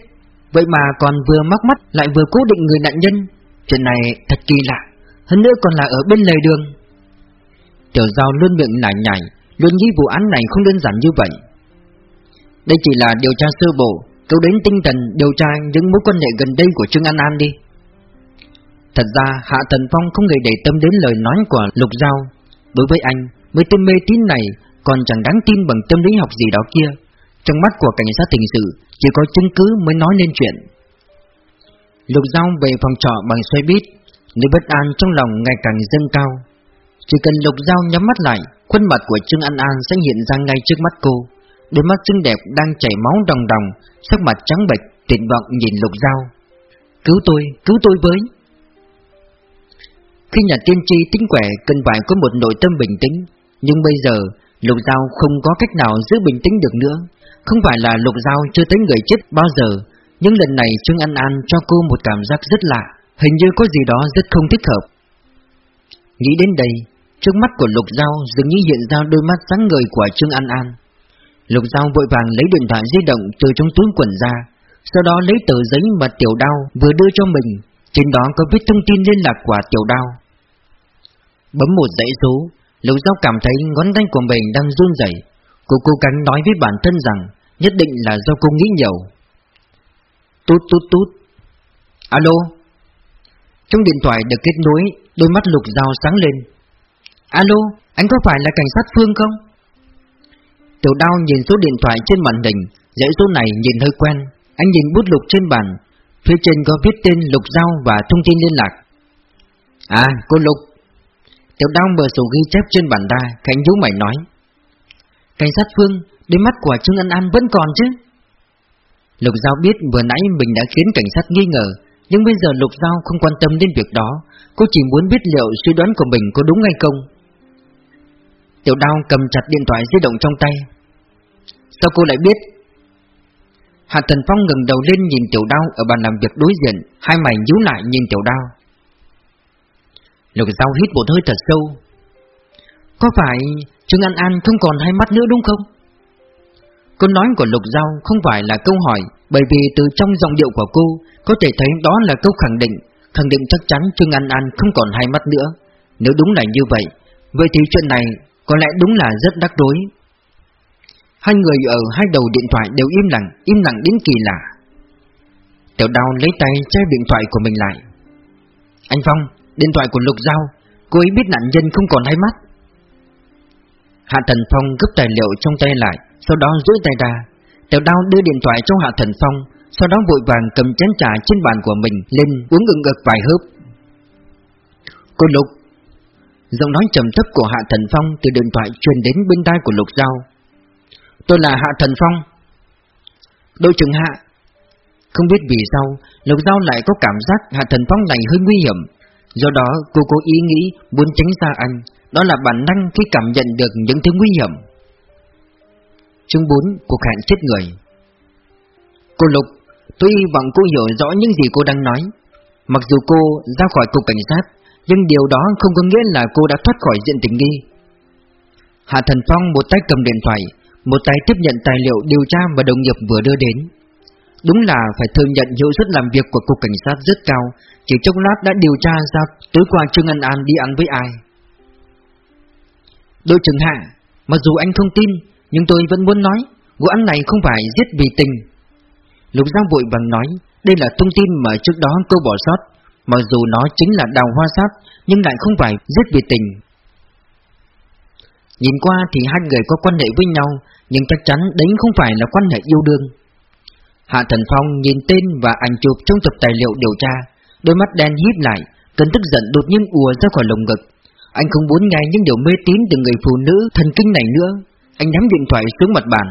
Vậy mà còn vừa móc mắt lại vừa cố định người nạn nhân. Chuyện này thật kỳ lạ, Hơn nữa còn là ở bên lề đường. Tiểu giao luôn miệng nảy nhảy, Luôn nghĩ vụ án này không đơn giản như vậy. Đây chỉ là điều tra sơ bộ cứu đến tinh thần điều tra những mối quan hệ gần đây của Trương An An đi. Thật ra Hạ Thần Phong không hề để tâm đến lời nói của Lục Giao. Đối với anh, mấy tên mê tín này còn chẳng đáng tin bằng tâm lý học gì đó kia. Trong mắt của cảnh sát tình sự Chỉ có chứng cứ mới nói lên chuyện. Lục Giao về phòng trọ bằng xe buýt Nỗi bất an trong lòng ngày càng dâng cao. Chỉ cần Lục Giao nhắm mắt lại Khuôn mặt của Trương An An sẽ hiện ra ngay trước mắt cô. Đôi mắt xinh đẹp đang chảy máu đồng đồng Sắc mặt trắng bệch tuyệt vọng nhìn Lục Giao. Cứu tôi, cứu tôi với. Khi nhà tiên tri tính quẻ cần phải có một nội tâm bình tĩnh Nhưng bây giờ Lục Giao không có cách nào giữ bình tĩnh được nữa. Không phải là Lục Giao chưa thấy người chết bao giờ Nhưng lần này Trương An An cho cô một cảm giác rất lạ Hình như có gì đó rất không thích hợp. Nghĩ đến đây Trước mắt của Lục Giao dường như hiện ra đôi mắt sáng ngời của Trương An An. Lục Giao vội vàng lấy điện thoại di động từ trong túi quần ra, Sau đó lấy tờ giấy mà Tiểu Đao vừa đưa cho mình. Trên đó có viết thông tin liên lạc của tiểu đao. Bấm một dãy số, Lục Giao cảm thấy ngón tay của mình đang run rẩy. Cô cố gắng nói với bản thân rằng Nhất định là do cô nghĩ nhiều. Tút tút tút. Alo. Trong điện thoại được kết nối, Đôi mắt Lục Giao sáng lên. Alo, anh có phải là cảnh sát Phương không? Tiểu đao nhìn số điện thoại trên màn hình Dãy số này nhìn hơi quen. Anh nhìn bút lục trên bàn Phía trên có viết tên Lục Giao và thông tin liên lạc. À cô Lục. Tiểu đao mở sổ ghi chép trên bàn ra Khánh nhú mày nói. Cảnh sát Phương Đôi mắt của Trương Ân An vẫn còn chứ? Lục Giao biết vừa nãy mình đã khiến cảnh sát nghi ngờ Nhưng bây giờ Lục Giao không quan tâm đến việc đó. Cô chỉ muốn biết liệu suy đoán của mình có đúng hay không. Tiểu đao cầm chặt điện thoại di động trong tay Sao cô lại biết Hạ Thần Phong ngừng đầu lên nhìn Tiểu Đao ở bàn làm việc đối diện, hai mày nhíu lại nhìn Tiểu Đao. Lục Giao hít một hơi thật sâu. Có phải Trương An An không còn hai mắt nữa đúng không? Câu nói của Lục Giao không phải là câu hỏi, bởi vì từ trong giọng điệu của cô có thể thấy đó là câu khẳng định, khẳng định chắc chắn Trương An An không còn hai mắt nữa. Nếu đúng là như vậy, vậy thì chuyện này có lẽ đúng là rất đắc đối, Hai người ở hai đầu điện thoại đều im lặng, im lặng đến kỳ lạ. Tiểu đào lấy tay che điện thoại của mình lại. Anh Phong, điện thoại của Lục Giao, cô ấy biết nạn nhân không còn hai mắt. Hạ Thần Phong gấp tài liệu trong tay lại Sau đó duỗi tay ra Tiểu đao đưa điện thoại cho Hạ Thần Phong Sau đó vội vàng cầm chén trà trên bàn của mình Lên uống ngừng ngực vài hớp Cô Lục Giọng nói trầm thấp của Hạ Thần Phong Từ điện thoại truyền đến bên tai của Lục Giao. Tôi là Hạ Thần Phong. Đội trưởng Hạ. Không biết vì sao, Lục Giao lại có cảm giác Hạ Thần Phong này hơi nguy hiểm. Do đó, cô cố ý nghĩ muốn tránh xa anh. Đó là bản năng khi cảm nhận được những thứ nguy hiểm. Chương 4 Cuộc hẹn chết người. Cô Lục, Tôi hy vọng cô hiểu rõ những gì cô đang nói. Mặc dù cô ra khỏi cục cảnh sát nhưng điều đó không có nghĩa là cô đã thoát khỏi diện tình nghi. Hạ Thần Phong một tay cầm điện thoại, Một tay tiếp nhận tài liệu điều tra mà đồng nghiệp vừa đưa đến. Đúng là phải thừa nhận hiệu suất làm việc của cục cảnh sát rất cao, Chỉ trong lát đã điều tra ra tối qua Trương An An đi ăn với ai. Đội trưởng Hạ, Mặc dù anh không tin, Nhưng tôi vẫn muốn nói, Vụ án này không phải giết vì tình. Lục Giang vội vàng nói, Đây là thông tin mà trước đó cô bỏ sót. Mặc dù nó chính là đào hoa sát Nhưng lại không phải giết vì tình. Nhìn qua thì hai người có quan hệ với nhau Nhưng chắc chắn đấy không phải là quan hệ yêu đương. Hạ Thần Phong nhìn tên và ảnh chụp trong tập tài liệu điều tra Đôi mắt đen híp lại Cơn tức giận đột nhiên ùa ra khỏi lồng ngực. Anh không muốn nghe những điều mê tín từ người phụ nữ thần kinh này nữa. Anh nắm điện thoại xuống mặt bàn.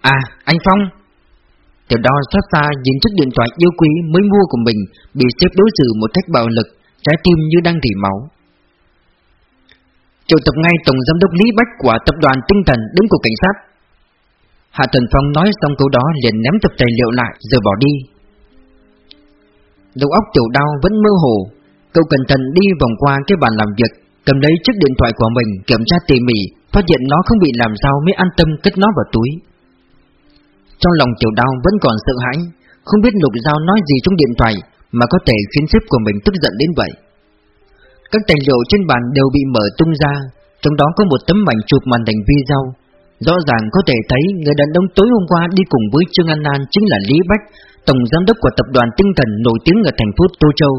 À, anh Phong Tiểu đo xót xa nhìn chiếc điện thoại yêu quý mới mua của mình, Bị xếp đối xử một cách bạo lực, Trái tim như đang rỉ máu. Triệu tập ngay Tổng Giám đốc Lý Bách của Tập đoàn Tinh Thần đến cục cảnh sát. Hạ Thần Phong nói xong câu đó liền ném tập tài liệu lại rồi bỏ đi. Đầu óc tiểu đau vẫn mơ hồ, Cậu cẩn thận đi vòng qua cái bàn làm việc, Cầm lấy chiếc điện thoại của mình kiểm tra tỉ mỉ, Phát hiện nó không bị làm sao mới an tâm cất nó vào túi. Trong lòng tiểu Đao vẫn còn sợ hãi Không biết lục giao nói gì trong điện thoại Mà có thể khiến sếp của mình tức giận đến vậy Các tài liệu trên bàn đều bị mở tung ra Trong đó có một tấm ảnh chụp màn hình video Rõ ràng có thể thấy người đàn ông tối hôm qua đi cùng với Trương An An chính là Lý Bách, tổng giám đốc của tập đoàn Tinh Thần nổi tiếng ở thành phố Tô Châu.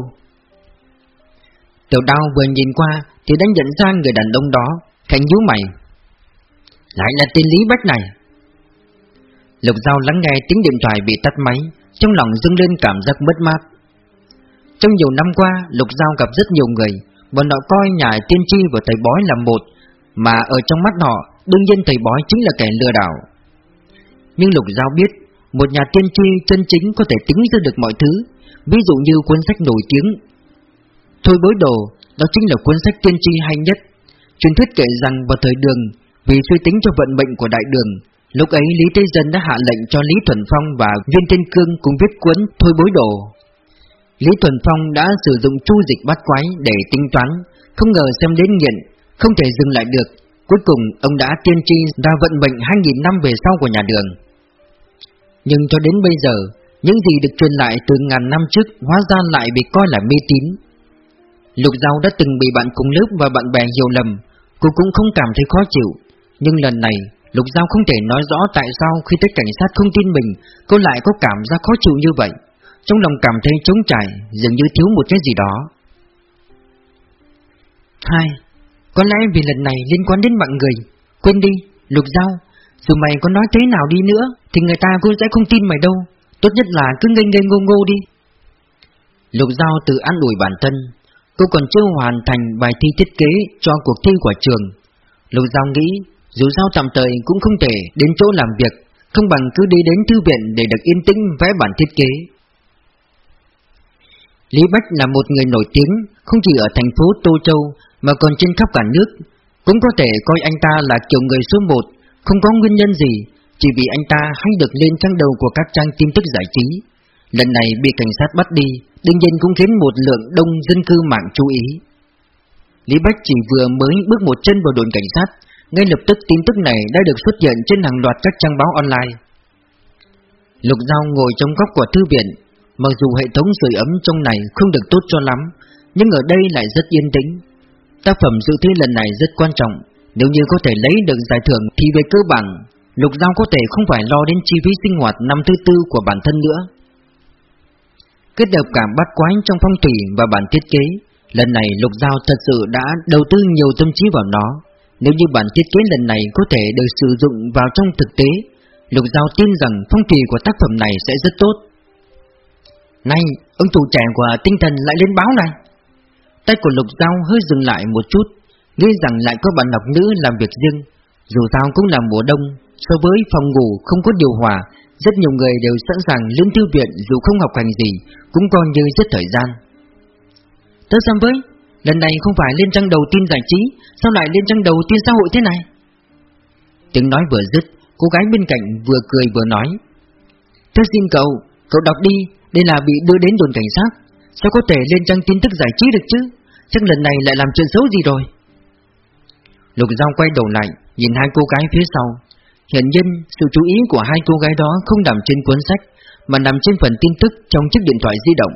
Tiểu đao vừa nhìn qua thì đã nhận ra người đàn ông đó, khánh nhíu mày. Lại là tên Lý Bách này. Lục Giao lắng nghe tiếng điện thoại bị tắt máy, trong lòng dâng lên cảm giác mất mát. Trong nhiều năm qua, Lục Giao gặp rất nhiều người, bọn họ coi nhà tiên tri và thầy bói là một, mà ở trong mắt họ, đương nhiên thầy bói chính là kẻ lừa đảo. Nhưng Lục Giao biết, một nhà tiên tri chân chính có thể tính ra được mọi thứ, ví dụ như cuốn sách nổi tiếng. Thôi bối đồ, đó chính là cuốn sách tiên tri hay nhất. Truyền thuyết kể rằng vào thời đường, vì suy tính cho vận mệnh của đại đường, lúc ấy Lý Thế Dân đã hạ lệnh cho Lý Thuần Phong và Viên Thiên Cương cùng viết cuốn Thôi bối đồ. Lý Thuần Phong đã sử dụng chu dịch bắt quái để tính toán, không ngờ xem đến nghiện, không thể dừng lại được, cuối cùng ông đã tiên tri ra vận mệnh 2.000 năm về sau của nhà đường. Nhưng cho đến bây giờ, những gì được truyền lại từ ngàn năm trước hóa ra lại bị coi là mê tín. Lục Giao đã từng bị bạn cùng lớp và bạn bè hiểu lầm, cô cũng không cảm thấy khó chịu. Nhưng lần này, Lục Giao không thể nói rõ tại sao khi tới cảnh sát không tin mình, cô lại có cảm giác khó chịu như vậy. Trong lòng cảm thấy trống trải, dường như thiếu một cái gì đó. 2. Có lẽ vì lần này liên quan đến mạng người Quên đi, Lục Giao Dù mày có nói thế nào đi nữa Thì người ta cũng sẽ không tin mày đâu Tốt nhất là cứ ngây ngây ngô ngô đi Lục Giao tự an ủi bản thân Cô còn chưa hoàn thành bài thi thiết kế Cho cuộc thi của trường Lục Giao nghĩ dù sao tạm thời cũng không thể đến chỗ làm việc Không bằng cứ đi đến thư viện Để được yên tĩnh vẽ bản thiết kế Lý Bách là một người nổi tiếng Không chỉ ở thành phố Tô Châu mà còn trên khắp cả nước. Cũng có thể coi anh ta là kiểu người số một, không có nguyên nhân gì, chỉ vì anh ta hay được lên trang đầu của các trang tin tức giải trí. Lần này bị cảnh sát bắt đi, đương nhiên cũng khiến một lượng đông dân cư mạng chú ý. Lý Bách chỉ vừa mới bước một chân vào đồn cảnh sát, ngay lập tức tin tức này đã được xuất hiện trên hàng loạt các trang báo online. Lục Giao ngồi trong góc của thư viện, mặc dù hệ thống sưởi ấm trong này không được tốt cho lắm, nhưng ở đây lại rất yên tĩnh, Tác phẩm dự thi lần này rất quan trọng Nếu như có thể lấy được giải thưởng Thì về cơ bản Lục Giao có thể không phải lo đến chi phí sinh hoạt năm thứ tư của bản thân nữa. Kết hợp cả bắt quái trong phong thủy và bản thiết kế Lần này Lục Giao thật sự đã đầu tư nhiều tâm trí vào nó. Nếu như bản thiết kế lần này có thể được sử dụng vào trong thực tế Lục Giao tin rằng phong thủy của tác phẩm này sẽ rất tốt. Này, ông chủ trẻ của tinh thần lại lên báo này. Tay của Lục Giao hơi dừng lại một chút Nghĩ rằng lại có bạn học nữ làm việc riêng. Dù sao cũng là mùa đông So với phòng ngủ không có điều hòa Rất nhiều người đều sẵn sàng lên thư viện dù không học hành gì Cũng coi như rất thời gian. Tớ xem với. Lần này không phải lên trang đầu tin giải trí, Sao lại lên trang đầu tin xã hội thế này? Tiếng nói vừa dứt, Cô gái bên cạnh vừa cười vừa nói, Thế xin cậu Cậu đọc đi, Đây là bị đưa đến đồn cảnh sát. Sao có thể lên trang tin tức giải trí được chứ? Chắc lần này lại làm chuyện xấu gì rồi. Lục Giao quay đầu lại, Nhìn hai cô gái phía sau. Hiện nhiên, sự chú ý của hai cô gái đó Không nằm trên cuốn sách, Mà nằm trên phần tin tức trong chiếc điện thoại di động.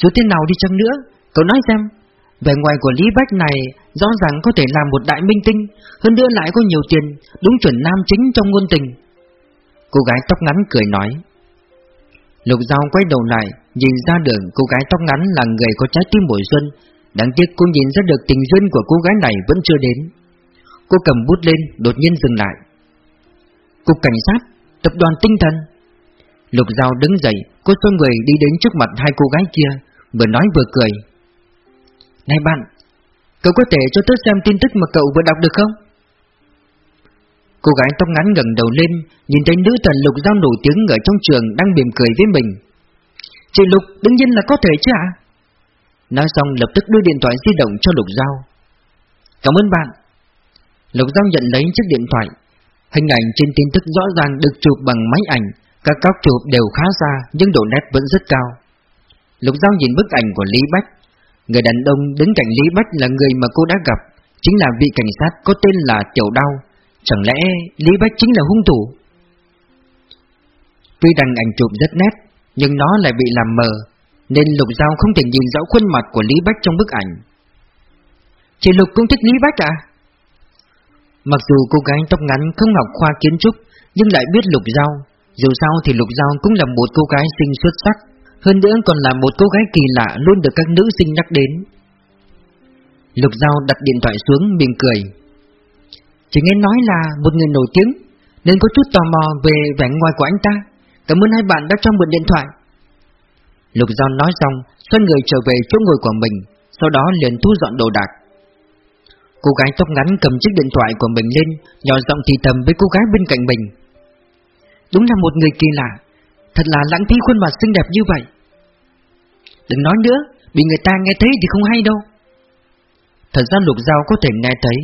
Dù thế nào đi chăng nữa Cậu nói xem, Vẻ ngoài của Lý Bách này Rõ ràng có thể làm một đại minh tinh, Hơn nữa lại có nhiều tiền, Đúng chuẩn nam chính trong ngôn tình. Cô gái tóc ngắn cười nói. Lục Giao quay đầu lại, Nhìn ra đường cô gái tóc ngắn là người có trái tim bồi xuân. Đáng tiếc cô nhìn ra được tình duyên của cô gái này vẫn chưa đến. Cô cầm bút lên, đột nhiên dừng lại. Cục cảnh sát, Tập đoàn tinh thần. Lục Giao đứng dậy, Cô xoay người đi đến trước mặt hai cô gái kia, Vừa nói vừa cười. Này bạn, Cậu có thể cho tớ xem tin tức mà cậu vừa đọc được không? Cô gái tóc ngắn gần đầu lên, Nhìn thấy nữ thần Lục Giao nổi tiếng ở trong trường Đang mỉm cười với mình. Chị Lục, đương nhiên là có thể chứ ạ. Nói xong, lập tức đưa điện thoại di động cho Lục Giao. Cảm ơn bạn. Lục Giao nhận lấy chiếc điện thoại. Hình ảnh trên tin tức rõ ràng được chụp bằng máy ảnh. Các góc chụp đều khá xa, Nhưng độ nét vẫn rất cao. Lục Giao nhìn bức ảnh của Lý Bách. Người đàn ông đứng cạnh Lý Bách là người mà cô đã gặp, Chính là vị cảnh sát có tên là Tiểu Đao. Chẳng lẽ Lý Bách chính là hung thủ? Tuy rằng ảnh chụp rất nét, Nhưng nó lại bị làm mờ, Nên Lục Giao không thể nhìn rõ khuôn mặt của Lý Bách trong bức ảnh. Chị Lục cũng thích Lý Bách à? Mặc dù cô gái tóc ngắn không học khoa kiến trúc, Nhưng lại biết Lục Giao. Dù sao thì Lục Giao cũng là một cô gái xinh xuất sắc. Hơn nữa còn là một cô gái kỳ lạ Luôn được các nữ sinh nhắc đến. Lục Giao đặt điện thoại xuống mỉm cười. Chỉ nghe nói là một người nổi tiếng, Nên có chút tò mò về vẻ ngoài của anh ta. Cảm ơn hai bạn đã cho mượn điện thoại. Lục Giao nói xong, Xoay người trở về chỗ ngồi của mình, Sau đó liền thu dọn đồ đạc. Cô gái tóc ngắn cầm chiếc điện thoại của mình lên, Nhỏ giọng thì thầm với cô gái bên cạnh mình. Đúng là một người kỳ lạ Thật là lãng phí khuôn mặt xinh đẹp như vậy. Đừng nói nữa, Bị người ta nghe thấy thì không hay đâu. Thật ra lục giao có thể nghe thấy,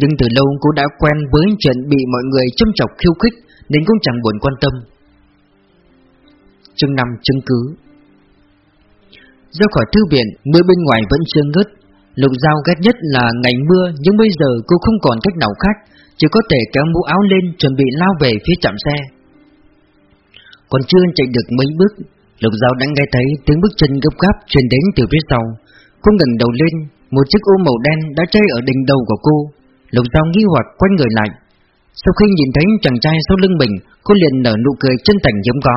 Nhưng từ lâu cô đã quen với chuyện bị mọi người châm chọc khiêu khích Nên cũng chẳng buồn quan tâm. Chương 5 chứng cứ. Ra khỏi thư viện, Mưa bên ngoài vẫn chưa ngớt. Lục Giao ghét nhất là ngày mưa, Nhưng bây giờ cô không còn cách nào khác, Chỉ có thể kéo mũ áo lên Chuẩn bị lao về phía trạm xe. Còn chưa chạy được mấy bước Lục dao đã nghe thấy tiếng bước chân gấp gáp truyền đến từ phía sau. Cô ngẩng đầu lên Một chiếc ô màu đen đã cháy ở đỉnh đầu của cô. Lục dao nghi hoặc quay người lại. Sau khi nhìn thấy chàng trai sau lưng mình Cô liền nở nụ cười chân thành hiếm có.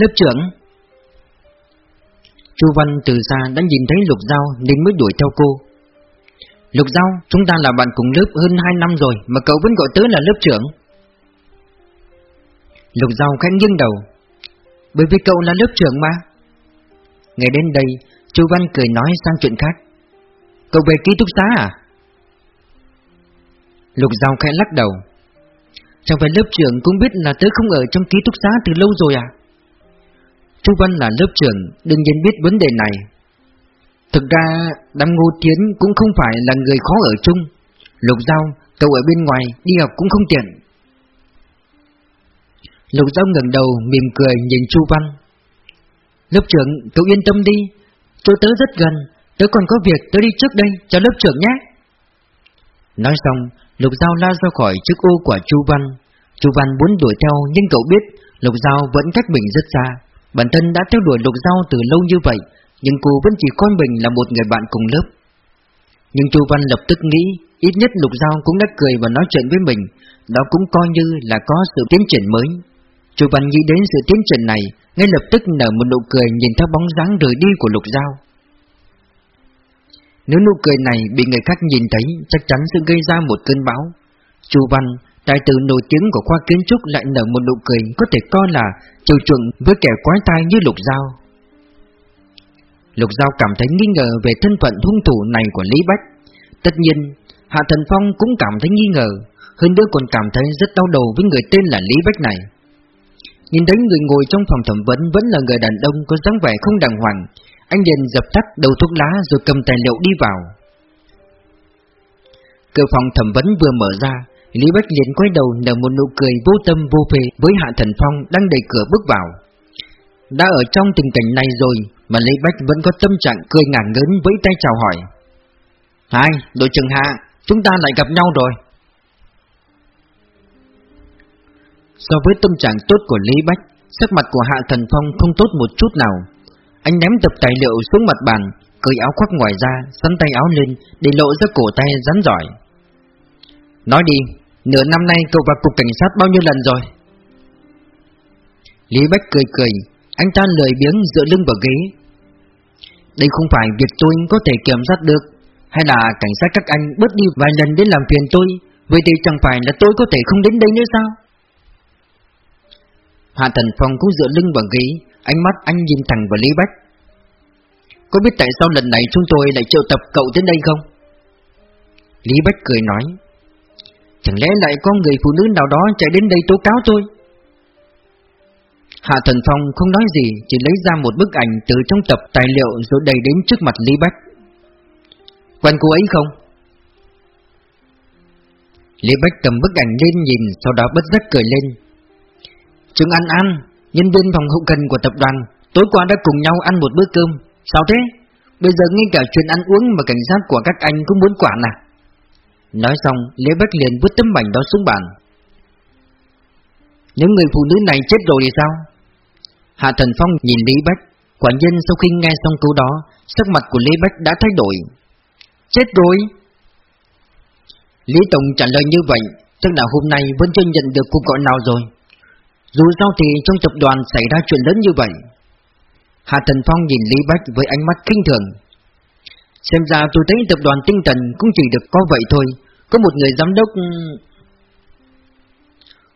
Lớp trưởng. Chu Văn từ xa đã nhìn thấy Lục Giao nên mới đuổi theo cô. Lục Giao, chúng ta là bạn cùng lớp hơn 2 năm rồi mà cậu vẫn gọi tớ là lớp trưởng. Lục Giao khẽ nghiêng đầu. Bởi vì cậu là lớp trưởng mà. Ngày đến đây, Chu Văn cười nói sang chuyện khác. Cậu về ký túc xá à? Lục Giao khẽ lắc đầu. Chẳng phải lớp trưởng cũng biết là tớ không ở trong ký túc xá từ lâu rồi à? Chu Văn là lớp trưởng, đương nhiên biết vấn đề này. Thực ra, đám ngô tiến cũng không phải là người khó ở chung. Lục Giao, cậu ở bên ngoài, đi học cũng không tiện. Lục Giao ngẩng đầu, mỉm cười nhìn Chu Văn. Lớp trưởng, cậu yên tâm đi, chỗ tớ rất gần, tớ còn có việc tớ đi trước đây, cho lớp trưởng nhé. Nói xong, Lục Giao la ra khỏi chiếc ô của Chu Văn. Chu Văn muốn đuổi theo nhưng cậu biết Lục Giao vẫn cách mình rất xa. Bản thân đã theo đuổi Lục Giao từ lâu như vậy Nhưng cô vẫn chỉ coi mình là một người bạn cùng lớp Nhưng Chu Văn lập tức nghĩ Ít nhất Lục Giao cũng đã cười và nói chuyện với mình Đó cũng coi như là có sự tiến triển mới Chu Văn nghĩ đến sự tiến triển này Ngay lập tức nở một nụ cười nhìn theo bóng dáng rời đi của Lục Giao. Nếu nụ cười này bị người khác nhìn thấy Chắc chắn sẽ gây ra một cơn bão. Chu Văn, tài tử nổi tiếng của khoa kiến trúc lại nở một nụ cười Có thể coi là chiều chuộng với kẻ quái tai như Lục Giao. Lục Giao cảm thấy nghi ngờ về thân phận hung thủ này của Lý Bách. Tất nhiên, Hạ Thần Phong cũng cảm thấy nghi ngờ Hơn nữa còn cảm thấy rất đau đầu với người tên là Lý Bách này. Nhìn thấy người ngồi trong phòng thẩm vấn vẫn là người đàn ông có dáng vẻ không đàng hoàng Anh liền dập tắt đầu thuốc lá rồi cầm tài liệu đi vào. Cửa phòng thẩm vấn vừa mở ra Lý Bách liền quay đầu nở một nụ cười vô tâm vô phê với Hạ Thần Phong đang đẩy cửa bước vào. Đã ở trong tình cảnh này rồi mà Lý Bách vẫn có tâm trạng cười ngả ngớn với tay chào hỏi. Hai, đội trưởng Hạ, chúng ta lại gặp nhau rồi. So với tâm trạng tốt của Lý Bách, Sắc mặt của Hạ Thần Phong không tốt một chút nào. Anh ném tập tài liệu xuống mặt bàn, Cởi áo khoác ngoài ra, Sắn tay áo lên Để lộ ra cổ tay rắn giỏi. Nói đi, Nửa năm nay cậu vào cục cảnh sát bao nhiêu lần rồi? Lý Bách cười cười, Anh ta lười biếng dựa lưng vào ghế. Đây không phải việc tôi có thể kiểm soát được, Hay là cảnh sát các anh bớt đi vài lần đến làm phiền tôi, Vậy thì chẳng phải là tôi có thể không đến đây nữa sao? Hạ Thần Phong cũng dựa lưng vào ghế, ánh mắt anh nhìn thẳng vào Lý Bách. Có biết tại sao lần này chúng tôi lại triệu tập cậu đến đây không? Lý Bách cười nói. Chẳng lẽ lại có người phụ nữ nào đó chạy đến đây tố cáo tôi? Hạ Thần Phong không nói gì, chỉ lấy ra một bức ảnh từ trong tập tài liệu rồi đầy đến trước mặt Lý Bách. Quen cô ấy không? Lý Bách cầm bức ảnh lên nhìn, sau đó bất giác cười lên, Trương An An, nhân viên phòng hậu cần của tập đoàn, tối qua đã cùng nhau ăn một bữa cơm. Sao thế? Bây giờ ngay cả chuyện ăn uống mà cảnh sát của các anh cũng muốn quản à? Nói xong, Lê Bách liền vứt tấm ảnh đó xuống bàn. Những người phụ nữ này chết rồi thì sao? Hạ Thần Phong nhìn Lý Bách, quả nhiên sau khi nghe xong câu đó, sắc mặt của Lý Bách đã thay đổi. Chết rồi! Lý Tổng trả lời như vậy, tức là hôm nay vẫn chưa nhận được cuộc gọi nào rồi. Dù sao thì trong tập đoàn xảy ra chuyện lớn như vậy Hạ Thần Phong nhìn Lý Bách với ánh mắt kinh thường. Xem ra tôi thấy tập đoàn tinh thần cũng chỉ được có vậy thôi Có một người giám đốc...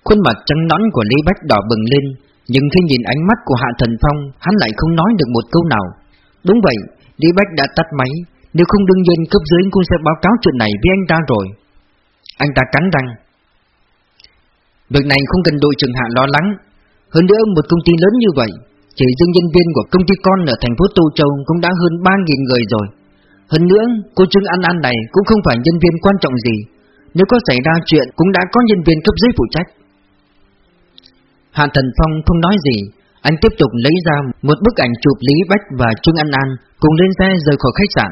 Khuôn mặt trắng nõn của Lý Bách đỏ bừng lên Nhưng khi nhìn ánh mắt của Hạ Thần Phong Hắn lại không nói được một câu nào. Đúng vậy, Lý Bách đã tắt máy Nếu không đương nhiên cấp dưới cũng sẽ báo cáo chuyện này với anh ta rồi. Anh ta cắn răng. Việc này không cần đội trưởng hạ lo lắng. Hơn nữa, một công ty lớn như vậy, Chỉ riêng nhân viên của công ty con ở thành phố Tô Châu cũng đã hơn 3.000 người rồi. Hơn nữa, cô Trương An An này cũng không phải nhân viên quan trọng gì. Nếu có xảy ra chuyện cũng đã có nhân viên cấp dưới phụ trách. Hạ Thần Phong không nói gì. Anh tiếp tục lấy ra một bức ảnh chụp Lý Bách và Trương An An Cùng lên xe rời khỏi khách sạn.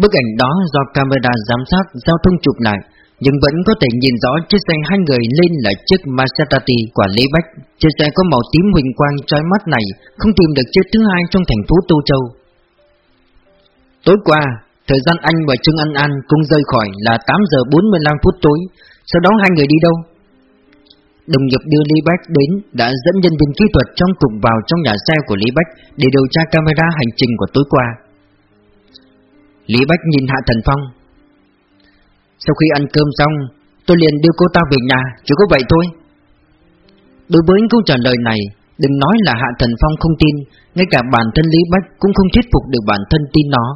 Bức ảnh đó do camera giám sát giao thông chụp lại nhưng vẫn có thể nhìn rõ chiếc xe hai người lên là chiếc Maserati của Lý Bách. Chiếc xe có màu tím huỳnh quang trói mắt này không tìm được chiếc thứ hai trong thành phố Tô Châu. Tối qua, thời gian anh và Trương An An cùng rời khỏi là 8 giờ 45 phút tối, sau đó hai người đi đâu? Đồng nghiệp đưa Lý Bách đến đã dẫn nhân viên kỹ thuật trong cục vào trong nhà xe của Lý Bách để điều tra camera hành trình của tối qua. Lý Bách nhìn Hạ Thần Phong sau khi ăn cơm xong, Tôi liền đưa cô ta về nhà, Chỉ có vậy thôi Đối với câu trả lời này, Đừng nói là Hạ Thần Phong không tin, Ngay cả bản thân Lý Bách cũng không thuyết phục được bản thân tin nó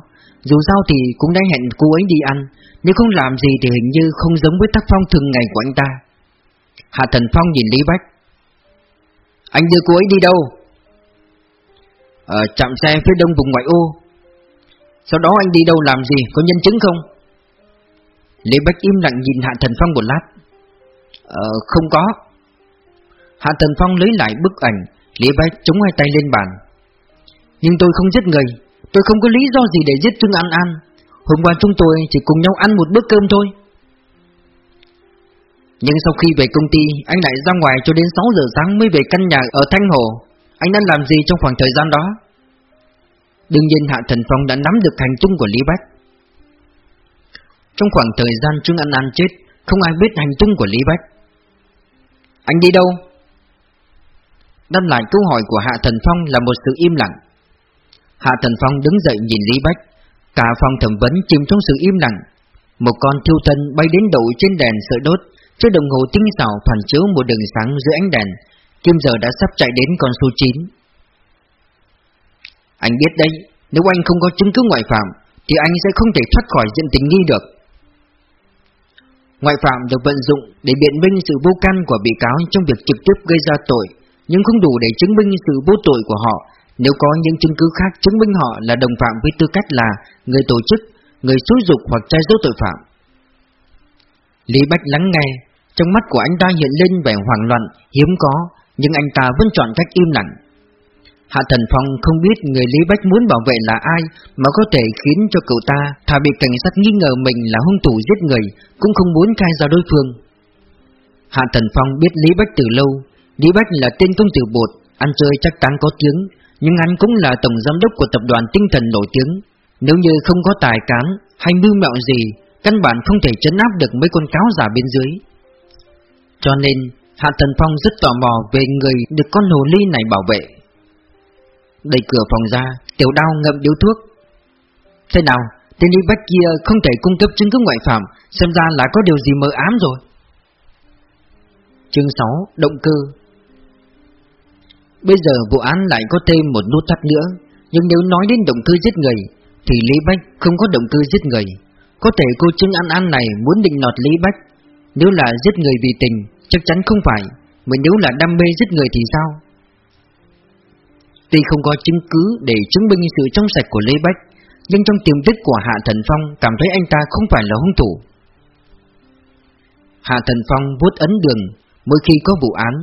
Dù sao thì cũng đã hẹn cô ấy đi ăn, Nếu không làm gì thì hình như không giống với tác phong thường ngày của anh ta Hạ Thần Phong nhìn Lý Bách Anh đưa cô ấy đi đâu? Ờ, Ở trạm xe phía đông vùng ngoại ô Sau đó anh đi đâu làm gì? Có nhân chứng không? Lê Bách im lặng nhìn Hạ Thần Phong một lát. Ờ không có. Hạ Thần Phong lấy lại bức ảnh, Lê Bách chống hai tay lên bàn. Nhưng tôi không giết người, Tôi không có lý do gì để giết Trương An An. Hôm qua chúng tôi chỉ cùng nhau ăn một bữa cơm thôi. Nhưng sau khi về công ty, Anh lại ra ngoài cho đến 6 giờ sáng mới về căn nhà ở Thanh Hồ. Anh đã làm gì trong khoảng thời gian đó? Đương nhiên Hạ Thần Phong đã nắm được hành tung của Lý Bách trong khoảng thời gian Trương An An chết, Không ai biết hành tung của Lý Bách. Anh đi đâu? Đáp lại câu hỏi của Hạ Thần Phong là một sự im lặng. Hạ Thần Phong đứng dậy nhìn Lý Bách. Cả phòng thẩm vấn chìm trong sự im lặng. Một con thiêu thân bay đến đậu trên đèn sợi đốt Chiếc đồng hồ tinh xảo phản chiếu một đường sáng dưới ánh đèn. Kim giờ đã sắp chạy đến con số 9 Anh biết đấy, Nếu anh không có chứng cứ ngoại phạm, Thì anh sẽ không thể thoát khỏi diện tình nghi được. Ngoại phạm được vận dụng để biện minh sự vô can của bị cáo trong việc trực tiếp gây ra tội, nhưng không đủ để chứng minh sự vô tội của họ nếu có những chứng cứ khác chứng minh họ là đồng phạm với tư cách là người tổ chức, người xúi dục hoặc trai giấu tội phạm. Lý Bách lắng nghe, trong mắt của anh ta hiện lên vẻ hoảng loạn, hiếm có, nhưng anh ta vẫn chọn cách im lặng. Hạ Thần Phong không biết người Lý Bách muốn bảo vệ là ai mà có thể khiến cho cậu ta thà bị cảnh sát nghi ngờ mình là hung thủ giết người cũng không muốn khai ra đối phương. Hạ Thần Phong biết Lý Bách từ lâu, Lý Bách là tên công tử bột, ăn chơi chắc chắn có tiếng, nhưng anh cũng là tổng giám đốc của tập đoàn tinh thần nổi tiếng. Nếu như không có tài cán hay mưu mẹo gì, căn bản không thể chấn áp được mấy con cáo giả bên dưới. Cho nên, Hạ Thần Phong rất tò mò về người được con hồ ly này bảo vệ. Đẩy cửa phòng ra, tiểu đao ngậm điếu thuốc. Thế nào, tên đi bách kia không thể cung cấp chứng cứ ngoại phạm, xem ra là có điều gì mờ ám rồi. Chương 6. Động cơ Bây giờ vụ án lại có thêm một nút thắt nữa Nhưng nếu nói đến động cơ giết người Thì Lý Bách không có động cơ giết người Có thể cô Trương An An này muốn định nọt Lý Bách Nếu là giết người vì tình Chắc chắn không phải Mà nếu là đam mê giết người thì sao Tuy không có chứng cứ để chứng minh sự trong sạch của lê Bách, Nhưng trong tiềm thức của Hạ Thần Phong Cảm thấy anh ta không phải là hung thủ. Hạ Thần Phong vuốt ấn đường, Mỗi khi có vụ án,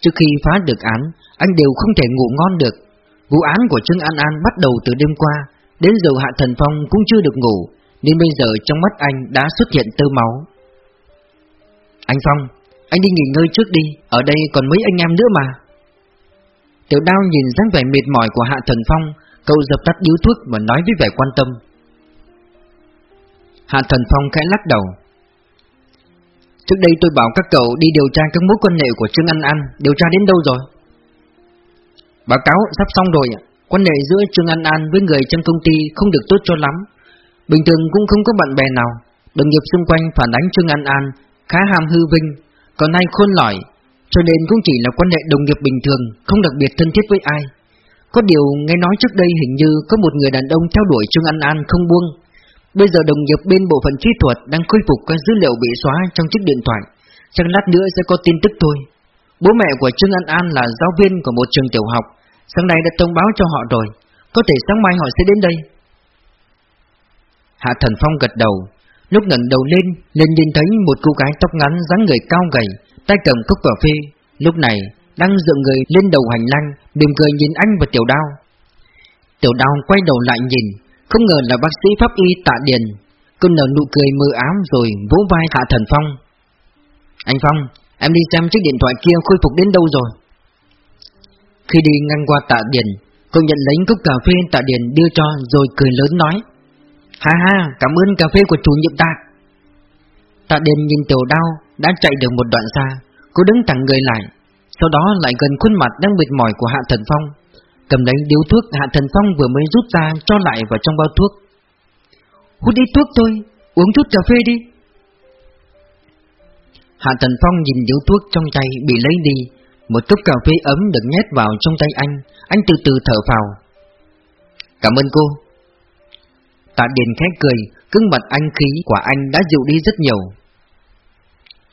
Trước khi phá được án, Anh đều không thể ngủ ngon được. Vụ án của Trương An An bắt đầu từ đêm qua, Đến giờ Hạ Thần Phong cũng chưa được ngủ, Nên bây giờ trong mắt anh đã xuất hiện tơ máu. Anh Phong, Anh đi nghỉ ngơi trước đi, Ở đây còn mấy anh em nữa mà. Tiểu đao nhìn dáng vẻ mệt mỏi của Hạ Thần Phong, Cậu dập tắt điếu thuốc và nói với vẻ quan tâm. Hạ Thần Phong khẽ lắc đầu. Trước đây tôi bảo các cậu đi điều tra các mối quan hệ của Trương An An, Điều tra đến đâu rồi? Báo cáo sắp xong rồi Quan hệ giữa Trương An An với người trong công ty không được tốt cho lắm. Bình thường cũng không có bạn bè nào. Đồng nghiệp xung quanh phản ánh Trương An An Khá ham hư vinh, Còn nay khôn lỏi. Cho nên cũng chỉ là quan hệ đồng nghiệp bình thường Không đặc biệt thân thiết với ai Có điều nghe nói trước đây hình như Có một người đàn ông theo đuổi Trương An An không buông Bây giờ đồng nghiệp bên bộ phận kỹ thuật đang khôi phục các dữ liệu bị xóa trong chiếc điện thoại. chắc lát nữa sẽ có tin tức thôi. Bố mẹ của Trương An An là giáo viên của một trường tiểu học. Sáng nay đã thông báo cho họ rồi. Có thể sáng mai họ sẽ đến đây. Hạ Thần Phong gật đầu. Lúc ngẩng đầu lên, liền nhìn thấy một cô gái tóc ngắn dáng người cao gầy, tay cầm cốc cà phê. Lúc này, đang dựa người lên đầu hành lang, mỉm cười nhìn anh và Tiểu Đao. Tiểu Đao quay đầu lại nhìn, không ngờ là bác sĩ pháp y tạ điền Cô nở nụ cười mơ ám rồi vỗ vai Hạ Thần Phong Anh Phong, em đi xem chiếc điện thoại kia khôi phục đến đâu rồi Khi đi ngang qua tạ điền Cô nhận lấy cốc cà phê tạ điền đưa cho rồi cười lớn nói Ha ha, cảm ơn cà phê của chủ nhiệm tạ Tạ điền nhìn tiểu đau đã chạy được một đoạn xa, Cô đứng thẳng người lại, Sau đó lại gần khuôn mặt đang mệt mỏi của Hạ Thần Phong. Cầm lấy điếu thuốc, Hạ Thần Phong vừa mới rút ra, cho lại vào trong bao thuốc. Hút đi thuốc thôi, Uống chút cà phê đi. Hạ Thần Phong nhìn điếu thuốc trong tay bị lấy đi, Một cốc cà phê ấm được nhét vào trong tay anh Anh từ từ thở phào. Cảm ơn cô. Tạ Điền khẽ cười Cưng mặt anh khí của anh đã dịu đi rất nhiều.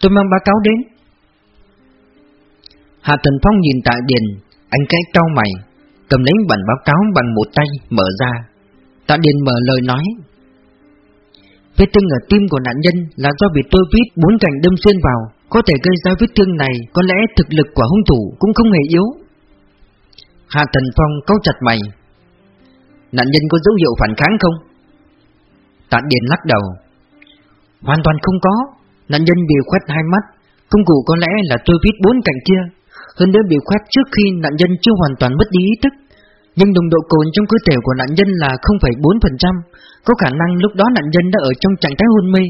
Tôi mang báo cáo đến Hạ Thần Phong nhìn Tạ Điền Anh cái cau mày cầm lấy bản báo cáo bằng một tay, mở ra. Tạ Điền mở lời nói. Vết thương ở tim của nạn nhân là do bị tôi vít bốn cạnh đâm xuyên vào, có thể gây ra vết thương này, có lẽ thực lực của hung thủ cũng không hề yếu. Hà Thần Phong câu chặt mày. Nạn nhân có dấu hiệu phản kháng không? Tạ Điền lắc đầu. Hoàn toàn không có, nạn nhân bị khoét hai mắt, công cụ có lẽ là tôi vít bốn cạnh kia, hơn nữa bị khoét trước khi nạn nhân chưa hoàn toàn mất đi ý thức. Nhưng nồng độ cồn trong cơ thể của nạn nhân là 0,4%, có khả năng lúc đó nạn nhân đã ở trong trạng thái hôn mê.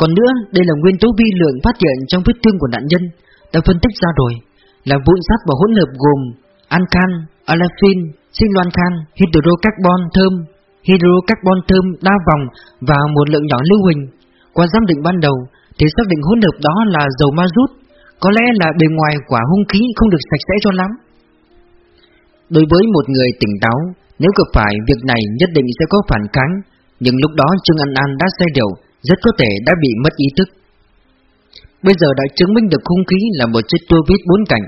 Còn nữa, đây là nguyên tố vi lượng phát hiện trong vết thương của nạn nhân, đã phân tích ra rồi, là vụn sắt và hỗn hợp gồm ancan, alafin, sinh loan khan, hydrocarbon thơm, hydrocarbon thơm đa vòng và một lượng nhỏ lưu huỳnh. Qua giám định ban đầu thì xác định hỗn hợp đó là dầu ma rút, có lẽ là bề ngoài quả hung khí không được sạch sẽ cho lắm. Đối với một người tỉnh táo, nếu gặp phải việc này nhất định sẽ có phản kháng, nhưng lúc đó Trương An An đã say điều, rất có thể đã bị mất ý thức. Bây giờ đã chứng minh được hung khí là một chiếc tua vít bốn cạnh,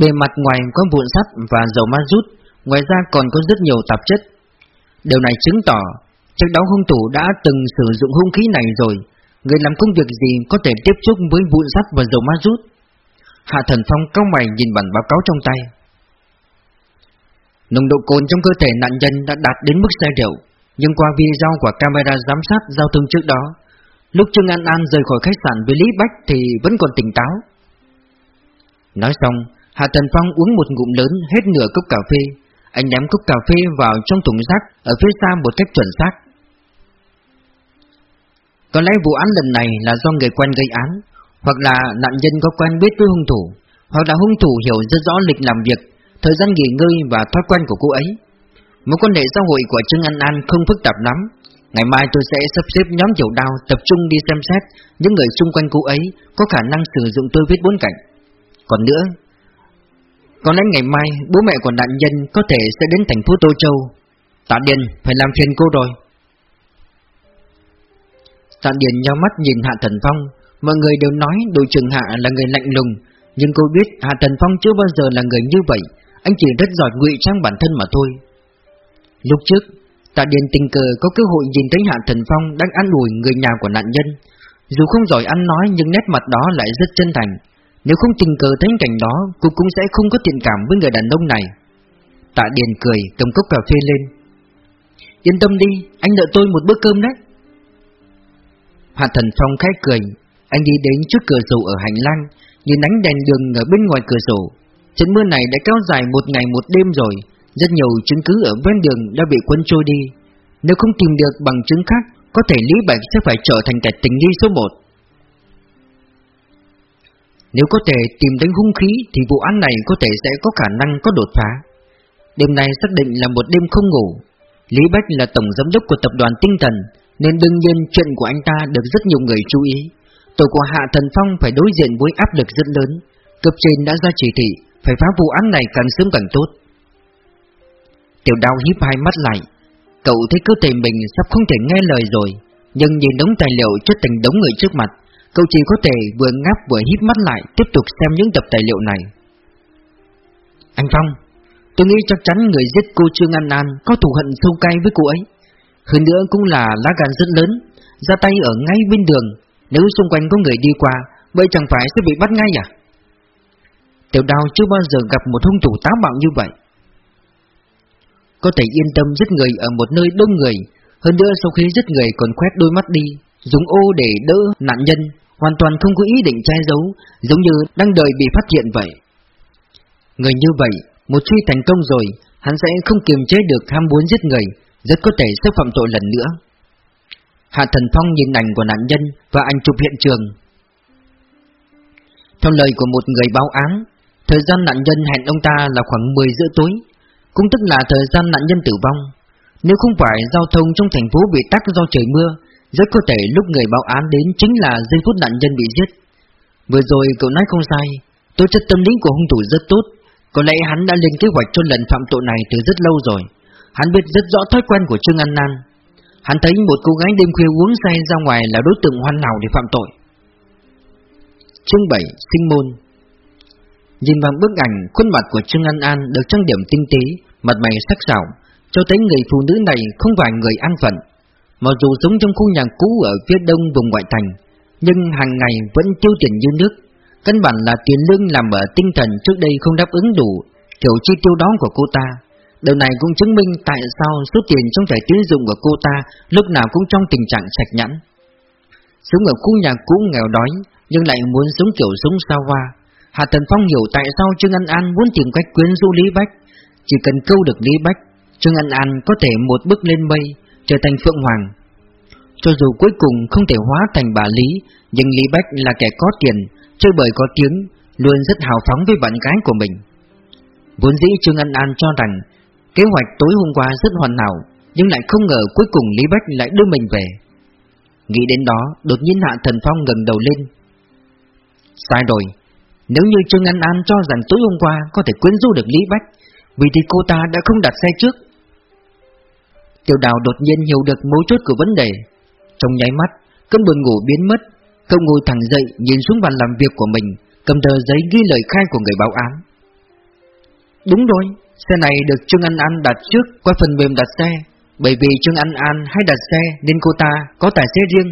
bề mặt ngoài có vụn sắt và dầu ma rút, ngoài ra còn có rất nhiều tạp chất. Điều này chứng tỏ, trước đó hung thủ đã từng sử dụng hung khí này rồi, người làm công việc gì có thể tiếp xúc với bụi sắt và dầu ma rút. Hạ Thần Phong cao mày nhìn bản báo cáo trong tay. Nồng độ cồn trong cơ thể nạn nhân đã đạt đến mức say rượu, nhưng qua video của camera giám sát giao thông trước đó, lúc Trương An An rời khỏi khách sạn với Lý Bách thì vẫn còn tỉnh táo. Nói xong, Hạ Thần Phong uống một ngụm lớn hết nửa cốc cà phê, anh ném cốc cà phê vào trong thùng rác ở phía xa một cách chuẩn xác. Có lẽ vụ án lần này là do người quen gây án, hoặc là nạn nhân có quen biết với hung thủ, hoặc là hung thủ hiểu rất rõ lịch làm việc, thời gian nghỉ ngơi và thói quen của cô ấy. Mối quan hệ xã hội của Trương An An không phức tạp lắm. Ngày mai tôi sẽ sắp xếp nhóm dầu đao tập trung đi xem xét những người xung quanh cô ấy có khả năng sử dụng tôi viết bốn cảnh. Còn nữa, có lẽ ngày mai bố mẹ của nạn nhân có thể sẽ đến thành phố Tô Châu. Tạ Điền phải làm phiền cô rồi. Tạ Điền nhau mắt nhìn Hạ Thần Phong, mọi người đều nói đội trưởng Hạ là người lạnh lùng, nhưng cô biết Hạ Thần Phong chưa bao giờ là người như vậy, anh chỉ rất giỏi ngụy trang bản thân mà thôi. Lúc trước, Tạ Điền tình cờ có cơ hội nhìn thấy Hạ Thần Phong đang ăn ủi người nhà của nạn nhân. Dù không giỏi ăn nói nhưng nét mặt đó lại rất chân thành. Nếu không tình cờ thấy cảnh đó, cô cũng sẽ không có thiện cảm với người đàn ông này. Tạ Điền cười, cầm cốc cà phê lên. Yên tâm đi, anh đợi tôi một bữa cơm đấy. Hạ Thần Phong khẽ cười, anh đi đến trước cửa sổ ở hành lang, nhìn ánh đèn đường ở bên ngoài cửa sổ. Trận mưa này đã kéo dài một ngày một đêm rồi, rất nhiều chứng cứ ở ven đường đã bị quân trôi đi. Nếu không tìm được bằng chứng khác, có thể Lý Bạch sẽ phải trở thành kẻ tình nghi số một. Nếu có thể tìm đến hung khí thì vụ án này có thể sẽ có khả năng có đột phá. Đêm nay xác định là một đêm không ngủ. Lý Bách là tổng giám đốc của tập đoàn Tinh Thần, nên đương nhiên chuyện của anh ta được rất nhiều người chú ý. Tổ của Hạ Thần Phong phải đối diện với áp lực rất lớn. Cấp trên đã ra chỉ thị, phải phá vụ án này càng sớm càng tốt. Tiểu đao híp hai mắt lại Cậu thấy cơ thể mình sắp không thể nghe lời rồi Nhưng nhìn đống tài liệu chất tình đống người trước mặt Cậu chỉ có thể vừa ngáp vừa híp mắt lại Tiếp tục xem những tập tài liệu này Anh Phong Tôi nghĩ chắc chắn người giết cô Trương An An Có thù hận sâu cay với cô ấy hơn nữa cũng là lá gan rất lớn Ra tay ở ngay bên đường Nếu xung quanh có người đi qua Vậy chẳng phải sẽ bị bắt ngay à Tiểu đào chưa bao giờ gặp một hung thủ táo bạo như vậy có thể yên tâm giết người ở một nơi đông người, hơn nữa sau khi giết người còn quét đôi mắt đi, dùng ô để đỡ nạn nhân, hoàn toàn không có ý định che giấu, giống như đang đợi bị phát hiện vậy. Người như vậy, một khi thành công rồi, hắn sẽ không kiềm chế được ham muốn giết người, rất có thể sẽ phạm tội lần nữa. Hạ Thần Phong nhìn ảnh của nạn nhân và ảnh chụp hiện trường. Theo lời của một người báo án, thời gian nạn nhân hẹn ông ta là khoảng 10 giữa tối, cũng tức là thời gian nạn nhân tử vong. Nếu không phải giao thông trong thành phố bị tắc do trời mưa, rất có thể lúc người báo án đến chính là giây phút nạn nhân bị giết. Vừa rồi cậu nói không sai, tôi chất tâm lý của hung thủ rất tốt, có lẽ hắn đã lên kế hoạch cho lần phạm tội này từ rất lâu rồi. Hắn biết rất rõ thói quen của Trương An Nan. Hắn thấy một cô gái đêm khuya uống say ra ngoài là đối tượng hoàn hảo để phạm tội. Chương 7 Sinh môn Nhìn vào bức ảnh, khuôn mặt của Trương An An được trang điểm tinh tế, mặt mày sắc sảo, cho thấy người phụ nữ này không phải người an phận. Mặc dù sống trong khu nhà cũ ở phía đông vùng ngoại thành, nhưng hàng ngày vẫn tiêu tiền như nước. Căn bản là tiền lương làm ở tinh thần trước đây không đáp ứng đủ kiểu chi tiêu đó của cô ta. Điều này cũng chứng minh tại sao số tiền trong thẻ tín dụng của cô ta lúc nào cũng trong tình trạng sạch nhẵn. Sống ở khu nhà cũ nghèo đói, nhưng lại muốn sống kiểu sống xa hoa. Hạ Thần Phong hiểu tại sao Trương An An muốn tìm cách quyến rũ Lý Bách. Chỉ cần câu được Lý Bách, Trương An An có thể một bước lên mây, trở thành Phượng Hoàng. Cho dù cuối cùng không thể hóa thành bà Lý, nhưng Lý Bách là kẻ có tiền, chơi bời có tiếng, luôn rất hào phóng với bạn gái của mình. Vốn dĩ Trương An An cho rằng kế hoạch tối hôm qua rất hoàn hảo, Nhưng lại không ngờ cuối cùng Lý Bách lại đưa mình về. Nghĩ đến đó Đột nhiên Hạ Thần Phong ngẩng đầu lên. Sai rồi Nếu như Trương An An cho rằng tối hôm qua Có thể quyến rũ được Lý Bách Vì thì cô ta đã không đặt xe trước. Tiểu đào đột nhiên hiểu được mấu chốt của vấn đề. Trong nháy mắt Cơn buồn ngủ biến mất Cậu ngồi thẳng dậy nhìn xuống bàn làm việc của mình Cầm tờ giấy ghi lời khai của người báo án. Đúng rồi Xe này được Trương An An đặt trước qua phần mềm đặt xe, Bởi vì Trương An An hay đặt xe nên cô ta có tài xế riêng.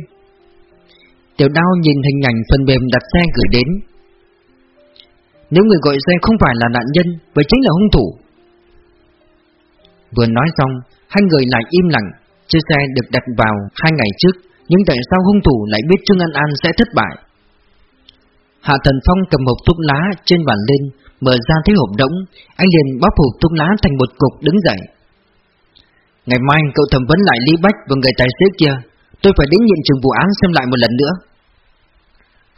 Tiểu đao nhìn hình ảnh phần mềm đặt xe gửi đến. Nếu người gọi xe không phải là nạn nhân, Vậy chính là hung thủ. Vừa nói xong, Hai người lại im lặng. Chiếc xe được đặt vào hai ngày trước, Nhưng tại sao hung thủ lại biết Trương An An sẽ thất bại? Hạ Thần Phong cầm hộp thuốc lá trên bàn lên Mở ra thấy hộp đống, Anh liền bóp hộp thuốc lá thành một cục đứng dậy. Ngày mai cậu thẩm vấn lại Lý Bách và người tài xế kia, Tôi phải đến hiện trường vụ án xem lại một lần nữa.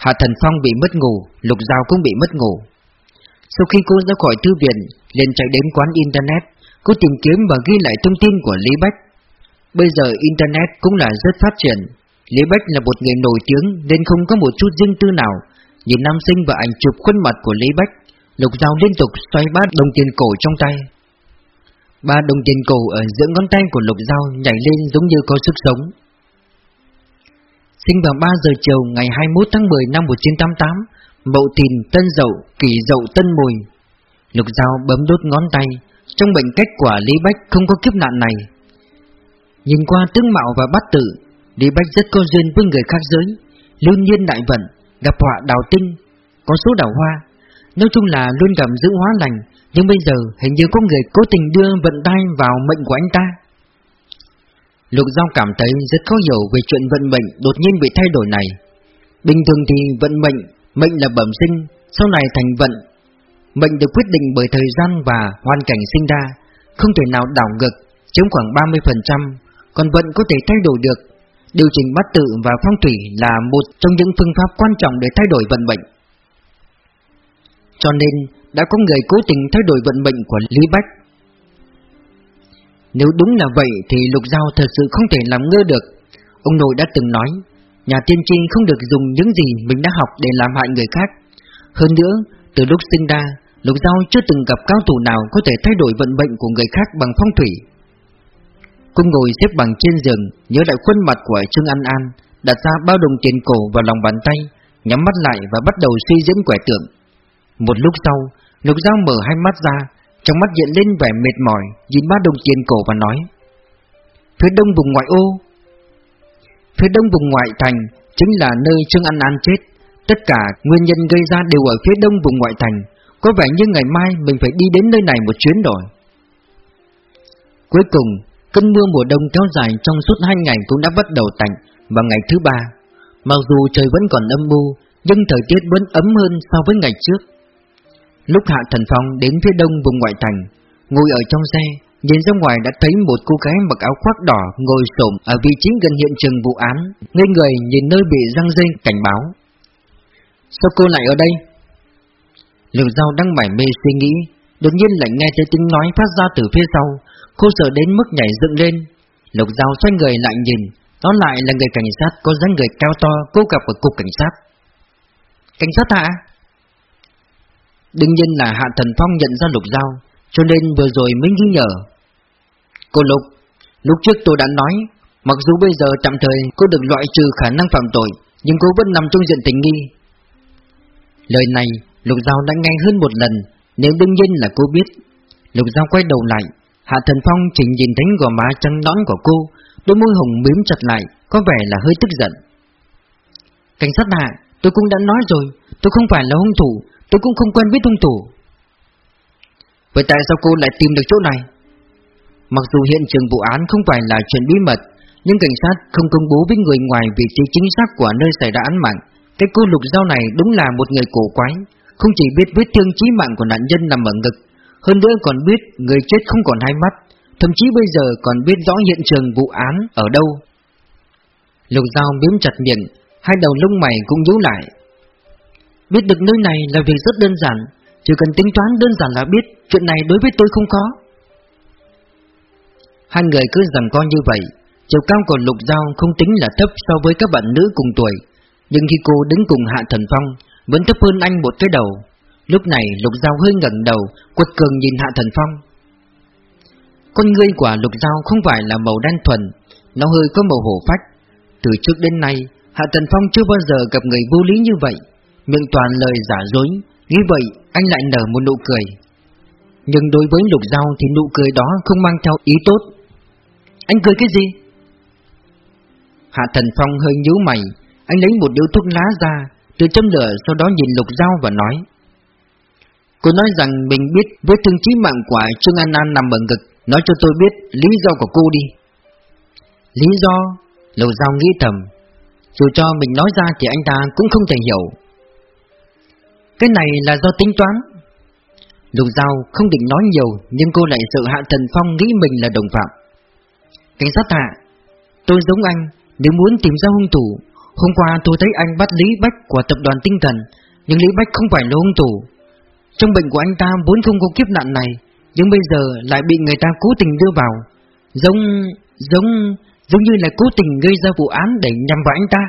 Hạ Thần Phong bị mất ngủ, Lục Giao cũng bị mất ngủ. Sau khi cô ra khỏi thư viện, liền chạy đến quán internet, Cô tìm kiếm và ghi lại thông tin của Lý Bách. Bây giờ internet cũng là rất phát triển, Lý Bách là một người nổi tiếng Nên không có một chút riêng tư nào, Nhìn nam sinh và ảnh chụp khuôn mặt của Lý Bách. Lục Giao liên tục xoay bát đồng tiền cổ trong tay. Ba đồng tiền cổ ở giữa ngón tay của Lục Giao nhảy lên giống như có sức sống. Sinh vào 3 giờ chiều ngày 21 tháng 10 năm 1988 Mậu Thìn Tân Dậu Kỷ Dậu Tân Mùi. Lục Giao bấm đốt ngón tay Trong bệnh cách quả Lý Bách không có kiếp nạn này. Nhìn qua tướng mạo và bát tự, Lý Bách rất có duyên với người khác giới Lưu nhiên đại vận Gặp họa đào tinh Có số đào hoa. Nói chung là luôn cảm giữ hóa lành Nhưng bây giờ hình như có người cố tình đưa vận tay vào mệnh của anh ta. Lục Giao cảm thấy rất khó hiểu về chuyện vận mệnh đột nhiên bị thay đổi này. Bình thường thì vận mệnh, mệnh là bẩm sinh, sau này thành vận. Mệnh được quyết định bởi thời gian và hoàn cảnh sinh ra Không thể nào đảo ngược, chiếm khoảng 30% Còn vận có thể thay đổi được. Điều chỉnh bát tự và phong thủy là một trong những phương pháp quan trọng để thay đổi vận mệnh. Cho nên đã có người cố tình thay đổi vận mệnh của Lý Bách. Nếu đúng là vậy thì Lục Giao thật sự không thể làm ngơ được. Ông nội đã từng nói Nhà tiên tri không được dùng những gì mình đã học để làm hại người khác. Hơn nữa, từ lúc sinh ra Lục Giao chưa từng gặp cao thủ nào có thể thay đổi vận mệnh của người khác bằng phong thủy. Cô ngồi xếp bằng trên giường Nhớ lại khuôn mặt của Trương An An Đặt ra bao đồng tiền cổ vào lòng bàn tay Nhắm mắt lại và bắt đầu suy diễn quẻ tượng. Một lúc sau Lục Giao mở hai mắt ra Trong mắt hiện lên vẻ mệt mỏi Nhìn ba đồng tiền cổ và nói Phía đông vùng ngoại ô Phía đông vùng ngoại thành Chính là nơi Trương An An chết Tất cả nguyên nhân gây ra đều ở phía đông vùng ngoại thành Có vẻ như ngày mai mình phải đi đến nơi này một chuyến rồi Cuối cùng Cơn mưa mùa đông kéo dài trong suốt hai ngày cũng đã bắt đầu tạnh vào ngày thứ ba. Mặc dù trời vẫn còn âm u, nhưng thời tiết vẫn ấm hơn so với ngày trước. Lúc Hạ Thần Phong đến phía đông vùng ngoại thành, ngồi ở trong xe, nhìn ra ngoài đã thấy một cô gái mặc áo khoác đỏ ngồi xổm ở vị trí gần hiện trường vụ án, ngây người nhìn nơi bị răng dây cảnh báo. Sao cô lại ở đây? Lương Giao đang mải mê suy nghĩ, đột nhiên lại nghe thấy tiếng nói phát ra từ phía sau, Cô sợ đến mức nhảy dựng lên Lục Giao xoay người lại nhìn Đó lại là người cảnh sát có dáng người cao to Cô gặp ở cục cảnh sát Cảnh sát hả? Đương nhiên là Hạ Thần Phong nhận ra Lục Giao Cho nên vừa rồi mới ghi nhở Cô Lục Lúc trước tôi đã nói Mặc dù bây giờ tạm thời cô được loại trừ khả năng phạm tội Nhưng cô vẫn nằm trong diện tình nghi. Lời này Lục Giao đã nghe hơn một lần Nếu đương nhiên là cô biết. Lục Giao quay đầu lại Hạ Thần Phong chỉ nhìn thấy gò má trắng nõn của cô, đôi môi hồng mím chặt lại, có vẻ là hơi tức giận. Cảnh sát hạ, tôi cũng đã nói rồi, tôi không phải là hung thủ, tôi cũng không quen biết hung thủ. Vậy tại sao cô lại tìm được chỗ này? Mặc dù hiện trường vụ án không phải là chuyện bí mật, nhưng cảnh sát không công bố với người ngoài vị trí chính xác của nơi xảy ra án mạng. Cái cô lục dao này đúng là một người cổ quái, không chỉ biết vết thương chí mạng của nạn nhân nằm ở ngực, hơn nữa còn biết người chết không còn hai mắt Thậm chí bây giờ còn biết rõ hiện trường vụ án ở đâu Lục dao miếm chặt miệng Hai đầu lông mày cũng nhíu lại Biết được nơi này là việc rất đơn giản, Chỉ cần tính toán đơn giản là biết, Chuyện này đối với tôi không có Hai người cứ rằng con như vậy, Chiều cao của Lục Giao không tính là thấp so với các bạn nữ cùng tuổi. Nhưng khi cô đứng cùng Hạ Thần Phong, Vẫn thấp hơn anh một cái đầu. Lúc này Lục Giao hơi ngẩng đầu, Quật cường nhìn Hạ Thần Phong. Con ngươi của Lục Giao không phải là màu đen thuần, Nó hơi có màu hổ phách. Từ trước đến nay, Hạ Thần Phong chưa bao giờ gặp người vô lý như vậy. Miệng toàn lời giả dối. Nghĩ vậy, anh lại nở một nụ cười. Nhưng đối với Lục Giao thì nụ cười đó không mang theo ý tốt. Anh cười cái gì? Hạ Thần Phong hơi nhíu mày. Anh lấy một điếu thuốc lá ra, Từ châm lửa sau đó nhìn Lục Giao và nói. Cô nói rằng mình biết vết thương chí mạng của Trương An An nằm ở ngực. Nói cho tôi biết lý do của cô đi. Lý do? Lục Giao nghĩ thầm. Dù cho mình nói ra thì anh ta cũng không thể hiểu. Cái này là do tính toán. Lục Giao không định nói nhiều, Nhưng cô lại sợ Hạ Thần Phong nghĩ mình là đồng phạm. Cảnh sát hạ, Tôi giống anh, nếu muốn tìm ra hung thủ, Hôm qua tôi thấy anh bắt Lý Bách của tập đoàn tinh thần, Nhưng Lý Bách không phải là hung thủ. Trong bệnh của anh ta vốn không có kiếp nạn này, Nhưng bây giờ lại bị người ta cố tình đưa vào. Giống... giống... giống như là cố tình gây ra vụ án để nhằm vào anh ta.